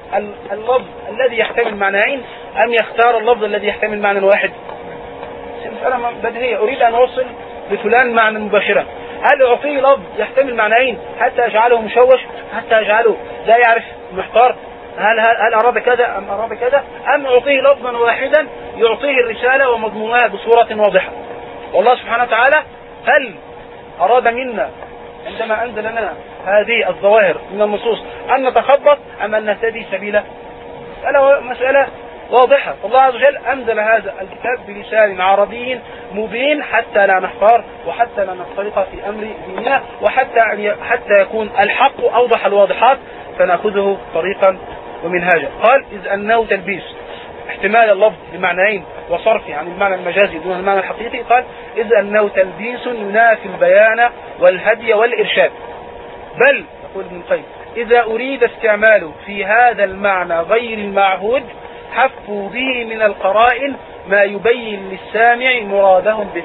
اللفظ الذي يحتمل معنيين؟ أم يختار اللفظ الذي يحتمل معنى واحد. مسألة بديهية أريد أن أوصل لفلان معنى مباشرا هل أعطيه لفظ يحتمل معنيين؟ حتى يجعله مشوش حتى يجعله لا يعرف محتار. هل, هل, هل أراد كذا أم أراد كذا؟ أم أعطيه لفظا واحدا يعطيه الرسالة ومضمونها بصورة واضحة. والله سبحانه وتعالى هل أراد منا عندما أنزل لنا هذه الظواهر من النصوص أن نتخبط أم أن نهتدي سبيلا؟ مسألة, مسألة واضحة. فالله عز وجل أنزل هذا الكتاب بلسان عربي مبين حتى لا نحتار وحتى لا نختلط في أمر ديننا وحتى حتى يكون الحق أوضح الواضحات فنأخذه طريقا ومنهاجا. قال إذ أنه تلبيس. احتمال اللفظ بمعنيين وصرفه عن المعنى المجازي دون المعنى الحقيقي. قال إذ أنه تلبيس ينافي البيان والهدي والإرشاد. بل يقول ابن القيم إذا أريد استعماله في هذا المعنى غير المعهود حفوا به من القرائن ما يبين للسامع مرادهم به.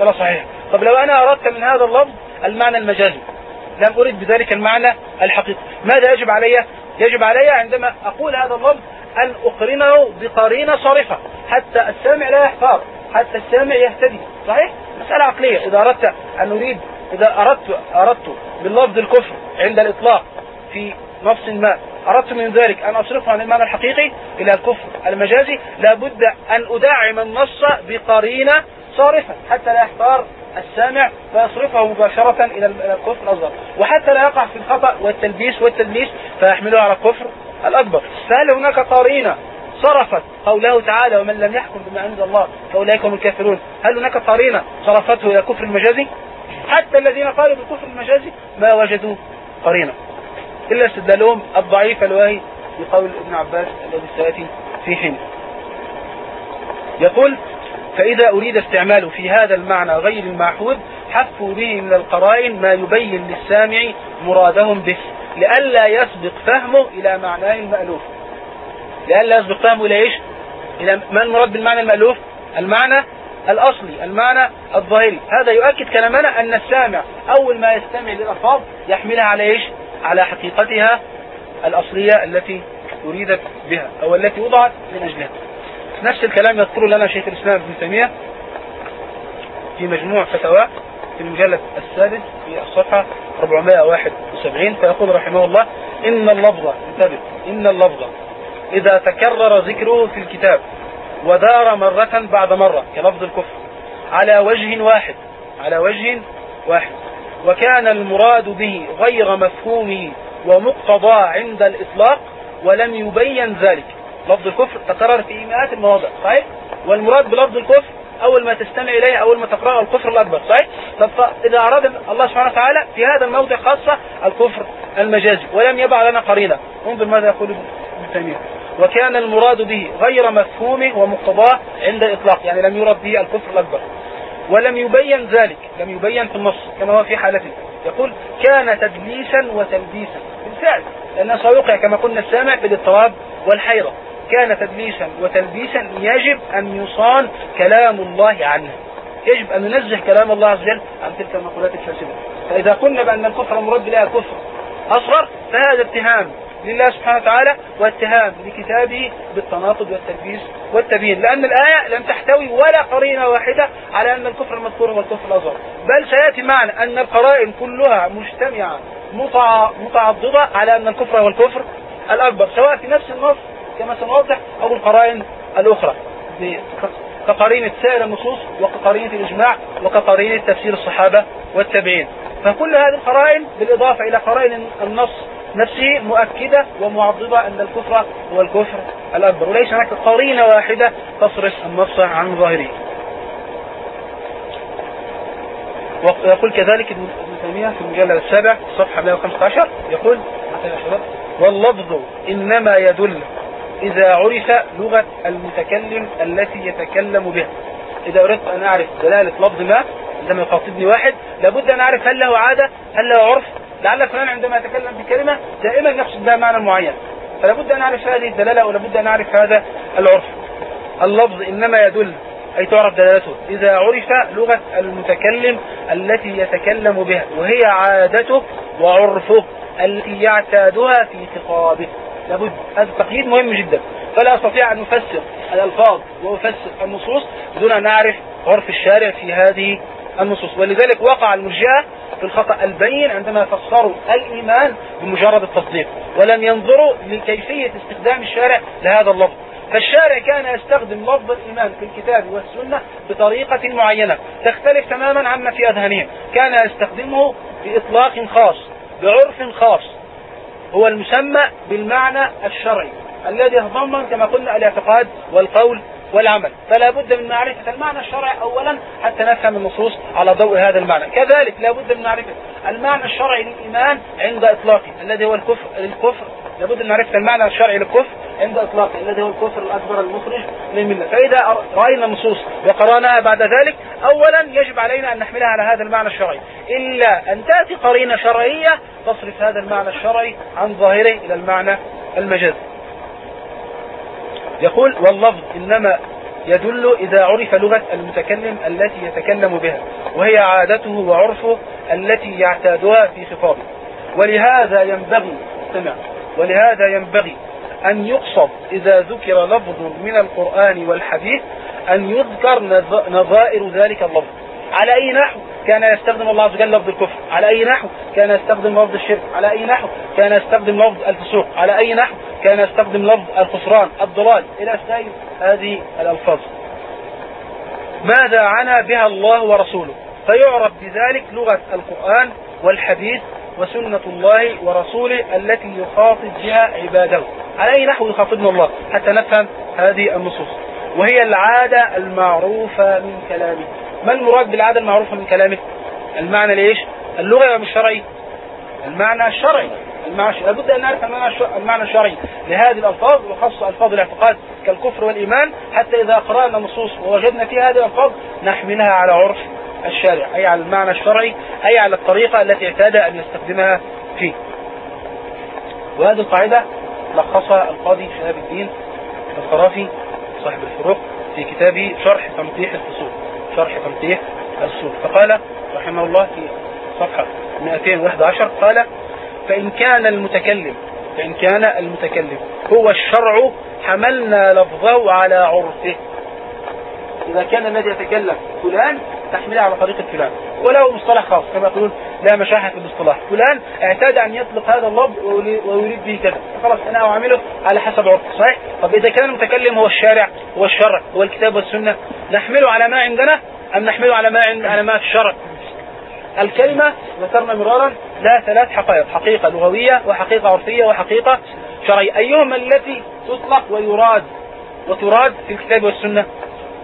هذا صحيح. طب لو أنا أردت من هذا اللفظ المعنى المجازي لم أريد بذلك المعنى الحقيقي. ماذا يجب علي؟ يجب علي عندما أقول هذا اللفظ أن أقرنه بقرينة صارفة حتى السامع لا يحتار حتى السامع يهتدي. صحيح؟ مسألة عقلية. إذا أردت أن أريد إذا أردت أردت باللفظ الكفر عند الإطلاق في نص ما أردت من ذلك أن أصرفه عن المعنى الحقيقي إلى الكفر المجازي لابد أن أدعم النص بقرينة صارفة حتى لا يحتار السامع فيصرفه مباشرة إلى الكفر الأصغر. وحتى لا يقع في الخطأ والتلبيس والتدليس فيحمله على الكفر الأكبر. فهل هناك قرينة صرفت قوله تعالى ومن لم يحكم بما أنزل الله فأولئك هم الكافرون؟ هل هناك قرينة صرفته إلى الكفر المجازي؟ حتى الذين قالوا بالكفر المجازي ما وجدوا قرينة. إلا استدلالهم الضعيف الواهي بقول ابن عباس الذي سيأتي في حين. يقول فإذا أريد استعماله في هذا المعنى غير المعهود حفوا به من القرائن ما يبين للسامع مرادهم به لئلا يسبق فهمه إلى معناه المألوف. لئلا يسبق فهمه إلى إيش؟ إلى ما المراد بالمعنى المألوف؟ المعنى الأصلي المعنى الظاهري. هذا يؤكد كلامنا أن السامع أول ما يستمع للألفاظ يحملها على إيش؟ على حقيقتها الأصلية التي أريدت بها أو التي وضعت من أجلها. نفس الكلام يذكره لنا شيخ الإسلام ابن تيمية في مجموع فتاوى في المجلد السادس في الصفحة 471 فيقول رحمه الله إن اللفظ انتبه إن اللفظ إذا تكرر ذكره في الكتاب ودار مرة بعد مرة كلفظ الكفر على وجه واحد على وجه واحد. وكان المراد به غير مفهومه ومقتضى عند الإطلاق ولم يبين ذلك. لفظ الكفر تكرر في مئات المواضع صحيح؟ والمراد بلفظ الكفر أول ما تستمع إليه أول ما تقرأه الكفر الأكبر صحيح؟ طب إذا أراد الله سبحانه وتعالى في هذا الموضع خاصة الكفر المجازي ولم يبع لنا قرينة انظر ماذا يقول ابن تيمية. وكان المراد به غير مفهومه ومقتضاه عند الإطلاق يعني لم يرد به الكفر الأكبر. ولم يبين ذلك لم يبين في النص كما هو في حالته يقول كان تدليسا وتلبيسا. بالفعل لأنه سيوقع كما قلنا السامع في الاضطراب والحيرة. كان تدليسا وتلبيسا يجب أن يصان كلام الله عنه. يجب أن ننزه كلام الله عز وجل عن تلك المقولات الفاسدة. فإذا قلنا بأن الكفر المرد بها كفر أصغر فهذا اتهام. لله سبحانه وتعالى واتهام لكتابه بالتناقض والتلبيس والتبيين. لأن الآية لم تحتوي ولا قرينة واحدة على أن الكفر المذكور هو الكفر الأصغر. بل سيأتي معنا أن القرائن كلها مجتمعة متعضدة على أن الكفر هو الكفر الأكبر سواء في نفس النص كما سنوضح أو القرائن الأخرى. كقرينة سائر النصوص وكقرينة الإجماع وكقرينة تفسير الصحابة والتابعين. فكل هذه القرائن بالإضافة إلى قرائن النص نفسه مؤكدة ومعضدة أن الكفر هو الكفر الأكبر. وليس هناك قرينة واحدة تصرف النص عن ظاهره ويقول كذلك ابن تيمية في المجلد السابع صفحة 115 يقول واللفظ إنما يدل إذا عرف لغة المتكلم التي يتكلم بها. إذا أردت أن أعرف دلالة لفظ ما عندما يخاطبني واحد لابد أن أعرف هل له عادة هل له عرف لعل فلان عندما يتكلم بكلمة دائما يقصد بها معنى معين. فلا بد أن أعرف هذه الدلالة ولا بد أن أعرف هذا العرف. اللفظ إنما يدل أي تعرف دلالته. إذا عرف لغة المتكلم التي يتكلم بها وهي عادته وعرفه التي يعتادها في خطابه لابد هذا التقييد مهم جدا. فلا أستطيع أن أفسر الألفاظ وأفسر النصوص بدون أن أعرف عرف الشارع في هذه النصوص. ولذلك وقع المرجئة في الخطأ البين عندما فسروا الإيمان بمجرد التصديق ولم ينظروا لكيفية استخدام الشارع لهذا اللفظ. فالشارع كان يستخدم لفظ الإيمان في الكتاب والسنة بطريقة معينة تختلف تماما عما في أذهانهم. كان يستخدمه بإطلاق خاص بعرف خاص هو المسمى بالمعنى الشرعي الذي يتضمن كما قلنا الاعتقاد والقول والعمل. فلا بد من معرفة المعنى الشرعي أولا حتى نفهم النصوص على ضوء هذا المعنى. كذلك لا بد من معرفة المعنى الشرعي للإيمان عند إطلاقه الذي هو الكفر للكفر لابد من معرفة المعنى الشرعي للكفر عند إطلاقه الذي هو الكفر الأكبر المخرج للملة. فإذا رأينا النصوص وقرأناها بعد ذلك أولا يجب علينا أن نحملها على هذا المعنى الشرعي. إلا أن تأتي قرينة شرعية تصرف هذا المعنى الشرعي عن ظاهره إلى المعنى المجازي يقول واللفظ إنما يدل إذا عرف لغة المتكلم التي يتكلم بها وهي عادته وعرفه التي يعتادها في خطابه. ولهذا ينبغي سمع ولهذا ينبغي أن يقصد إذا ذكر لفظ من القرآن والحديث أن يذكر نظائر ذلك اللفظ. على أي نحو كان يستخدم الله عز وجل لفظ الكفر؟ على أي نحو كان يستخدم لفظ الشرك؟ على أي نحو كان يستخدم لفظ الفسوق؟ على أي نحو كان يستخدم لفظ الخسران الضلال؟ إلى سائر هذه الألفاظ. ماذا عنا بها الله ورسوله؟ فيعرف بذلك لغة القرآن والحديث وسنة الله ورسوله التي يخاطب بها عباده. على أي نحو يخاطبنا الله؟ حتى نفهم هذه النصوص. وهي العادة المعروفة من كلامه. ما المراد بالعادة المعروفة من كلامه؟ المعنى ليش؟ اللغة أم الشرعي. المعنى الشرعي. لابد أن نعرف المعنى الشرعي. لهذه الألفاظ وخاصة ألفاظ الاعتقاد كالكفر والإيمان حتى إذا قرأنا النصوص ووجدنا فيها هذه الألفاظ نحملها على عرف الشارع أي على المعنى الشرعي أي على الطريقة التي اعتاد أن يستخدمها فيه. وهذه القاعدة لخصها القاضي شهاب الدين القرافي صاحب الفروق في كتابه شرح تنطيح الفصول. شرح تنطيح الفصول فقال رحمه الله في صفحة 211 قال فإن كان المتكلم فإن كان المتكلم هو الشرع حملنا لفظه على عرفه. إذا كان الذي يتكلم فلان تحملها على طريقة فلان وله مصطلح خاص كما يقولون لا مشاحة في الاصطلاح فلان اعتاد أن يطلق هذا اللفظ ويريد به كذا. خلاص أنا أعامله على حسب عرف صحيح؟ طب إذا كان المتكلم هو الشارع هو الشرع هو الكتاب والسنة نحمله على ما عندنا أم نحمله على ما عند على ما في الشرع؟ الكلمة ذكرنا مرارا لها ثلاث حقائق حقيقة لغوية وحقيقة عرفية وحقيقة شرعية. أيهما التي تطلق ويراد؟ وتراد في الكتاب والسنة؟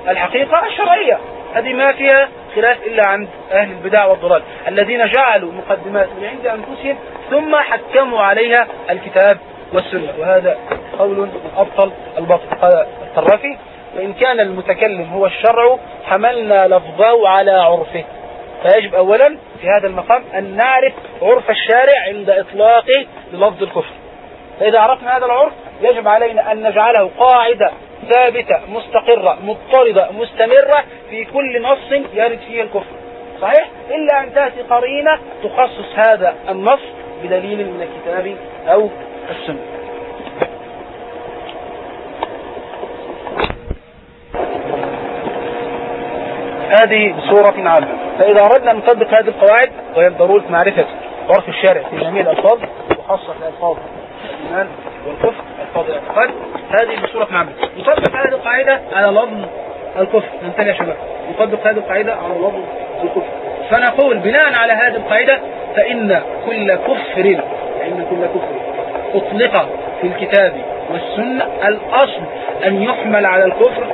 الحقيقة الشرعية. هذه ما فيها خلاف إلا عند أهل البدع والضلال. الذين جعلوا مقدمات من عند أنفسهم ثم حكموا عليها الكتاب والسنة. وهذا قول أبطل الباطل قال الطرافي. وإن كان المتكلم هو الشرع حملنا لفظه على عرفه. فيجب أولا في هذا المقام أن نعرف عرف الشارع عند إطلاقه للفظ الكفر. فإذا عرفنا هذا العرف يجب علينا أن نجعله قاعدة ثابتة مستقرة مضطردة مستمرة في كل نص يرد فيه الكفر. صحيح؟ إلا أن تأتي قرينة تخصص هذا النص بدليل من الكتاب أو السنة. هذه بصورة عامة فإذا أردنا أن نطبق هذه القواعد وهي ضرورة معرفة عرف الشارع في جميع الألفاظ وخاصة الألفاظ الإيمان والكفر ألفاظ الاعتقاد هذه بصورة عامة. نطبق هذه القاعدة على لفظ الكفر. ننتبه يا شباب. نطبق هذه القاعدة على لفظ الكفر. فنقول بناء على هذه القاعدة فإن كل كفر فإن كل كفر أطلق في الكتاب والسنة الأصل أن يحمل على الكفر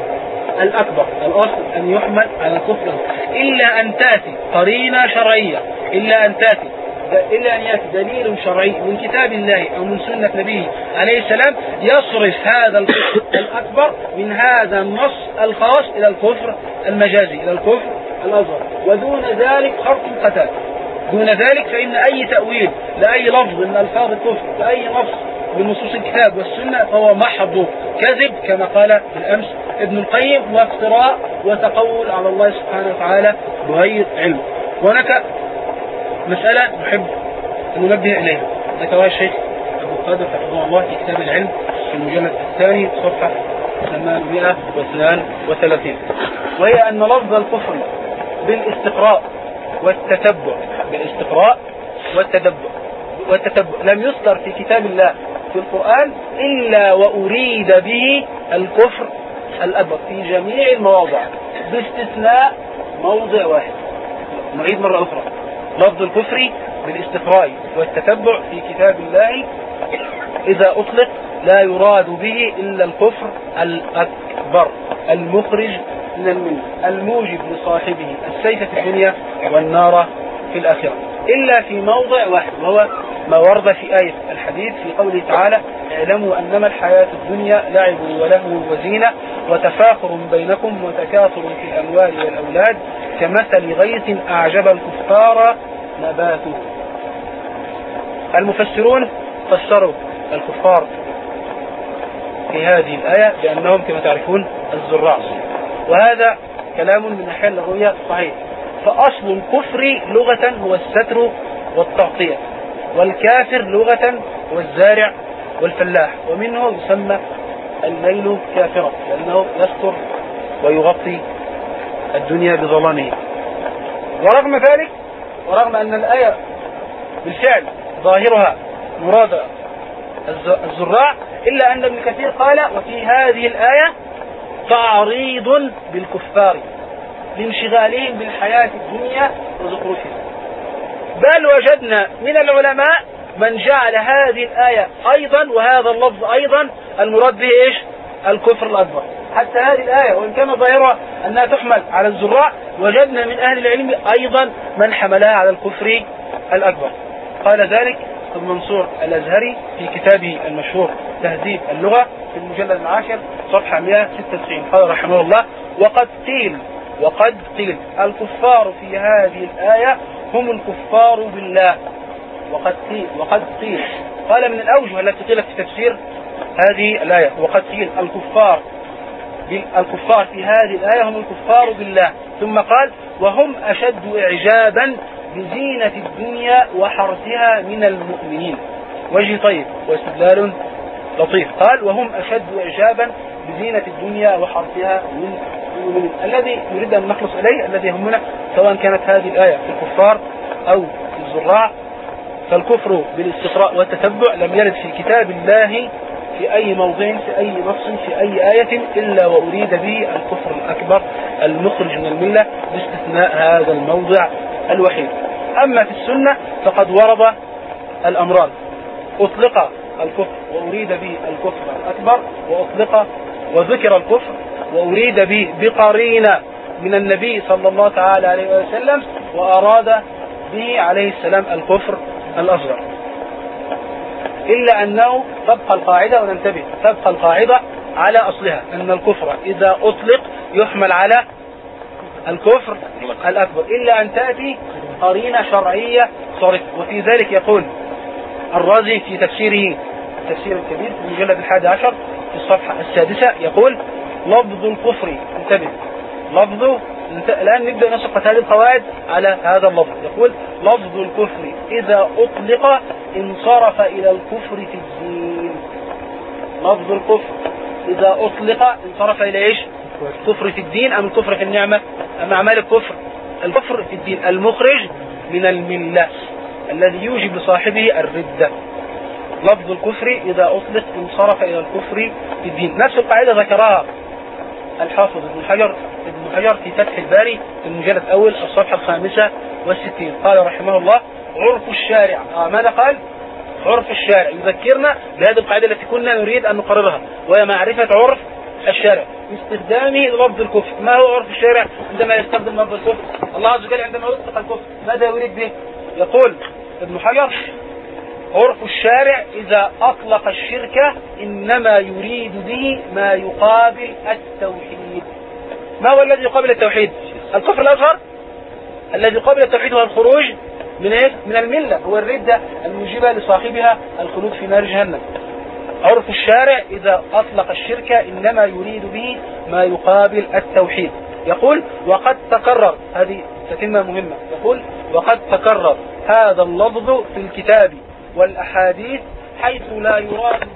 الأكبر الأصل أن يحمل على الكفر إلا أن تأتي قرينة شرعية إلا أن تأتي إلا أن يأتي دليل شرعي من كتاب الله أو من سنة نبيه عليه السلام يصرف هذا الكفر الأكبر من هذا النص الخاص إلى الكفر المجازي إلى الكفر الأصغر. ودون ذلك خرق قتال. دون ذلك فإن أي تأويل لأي لفظ من ألفاظ الكفر لأي نص من نصوص الكتاب والسنة فهو محض كذب كما قال بالأمس ابن القيم وافتراء وتقول على الله سبحانه وتعالى بغير علم. وهناك مسألة نحب أن ننبه إليها. ذكرها الشيخ أبو القادر حفظه الله في كتاب العلم في المجلد الثاني صفحة 832 وهي أن لفظ الكفر بالاستقراء والتتبع بالاستقراء والتدبر والتتبع. لم يذكر في كتاب الله في القرآن إلا وأريد به الكفر الأكبر في جميع المواضع باستثناء موضع واحد. نعيد مرة أخرى. لفظ الكفر بالاستقراء والتتبع في كتاب الله إذا أطلق لا يراد به إلا الكفر الأكبر المخرج من الموجب لصاحبه السيف في الدنيا والنار في الآخرة إلا في موضع واحد وهو ما ورد في آية الحديث في قوله تعالى اعلموا أنما الحياة الدنيا لعب ولهو وزينة وتفاخر بينكم وتكاثر في الأموال والأولاد كمثل غيث أعجب الكفار نباته. المفسرون فسروا الكفار في هذه الآية بأنهم كما تعرفون الزراع. وهذا كلام من الناحية اللغوية صحيح. فأصل الكفر لغة هو الستر والتغطية والكافر لغة هو الزارع والفلاح ومنه يسمى الليل كافرا لأنه يستر ويغطي الدنيا بظلامه. ورغم ذلك ورغم أن الآية بالفعل ظاهرها مراد الزراع إلا أن ابن كثير قال وفي هذه الآية تعريض بالكفار. لانشغالهم بالحياة الدنيا وزخرفها بل وجدنا من العلماء من جعل هذه الآية أيضا وهذا اللفظ أيضا المراد به إيش؟ الكفر الأكبر. حتى هذه الآية وإن كان ظاهرها أنها تحمل على الزراع وجدنا من أهل العلم أيضا من حملها على الكفر الأكبر. قال ذلك ابن منصور الأزهري في كتابه المشهور تهذيب اللغة في المجلد العاشر صفحة 196 قال رحمه الله وقد قيل وقد قيل الكفار في هذه الآية هم الكفار بالله. وقد قيل وقد قيل. قال من الأوجه التي قيلت في تفسير هذه الآية. وقد قيل الكفار الكفار في هذه الآية هم الكفار بالله. ثم قال وهم أشد إعجابا بزينة الدنيا وحرثها من المؤمنين. وجه طيب واستدلال لطيف. قال وهم أشد إعجابا بزينة الدنيا وحرثها من المؤمنين الذي نريد أن نخلص إليه الذي يهمنا سواء كانت هذه الآية في الكفار أو في الزراع فالكفر بالاستقراء والتتبع لم يرد في كتاب الله في أي موضع في أي نص في أي آية إلا وأريد به الكفر الأكبر المخرج من الملة باستثناء هذا الموضع الوحيد. أما في السنة فقد ورد الأمران. أطلق الكفر وأريد به الكفر الأكبر وأطلق وذكر الكفر وأريد به بقرينة من النبي صلى الله تعالى عليه وسلم وأراد به عليه السلام الكفر الأصغر. إلا أنه تبقى القاعدة وننتبه تبقى القاعدة على أصلها أن الكفر إذا أطلق يحمل على الكفر الأكبر. إلا أن تأتي قرينة شرعية صارفة وفي ذلك يقول الرازي في تفسيره التفسير الكبير في المجلد الحادي عشر في الصفحة السادسة يقول لفظ الكفر انتبه. لفظه الآن نبدأ نسقط هذه القواعد على هذا اللفظ. يقول لفظ الكفر إذا أطلق انصرف إلى الكفر في الدين. لفظ الكفر إذا أطلق انصرف إلى إيش؟ الكفر في الدين أم الكفر في النعمة؟ أم أعمال الكفر؟ الكفر في الدين المخرج من الملة الذي يوجب لصاحبه الردة. لفظ الكفر إذا أطلق انصرف إلى الكفر في الدين. نفس القاعدة ذكرها الحافظ ابن حجر ابن حجر في فتح الباري في المجلد الأول الصفحة الخامسة والستين. قال رحمه الله عرف الشارع. آه ماذا قال؟ عرف الشارع. يذكرنا بهذه القاعدة التي كنا نريد أن نقررها وهي معرفة عرف الشارع. باستخدامه لفظ الكفر. ما هو عرف الشارع؟ عندما يستخدم لفظ الكفر. الله عز وجل عندما يطلق الكفر ماذا يريد به؟ يقول ابن حجر عرف الشارع إذا أطلق الشرك إنما يريد به ما يقابل التوحيد. ما هو الذي يقابل التوحيد؟ الكفر الأصغر؟ الذي يقابل التوحيد هو الخروج من إيه من الملة. هو الردة الموجبة لصاحبها الخلود في نار جهنم. عرف الشارع إذا أطلق الشرك إنما يريد به ما يقابل التوحيد. يقول وقد تكرر. هذه تتمة مهمة. يقول وقد تكرر. هذا اللفظ في الكتاب. والأحاديث حيث لا يراد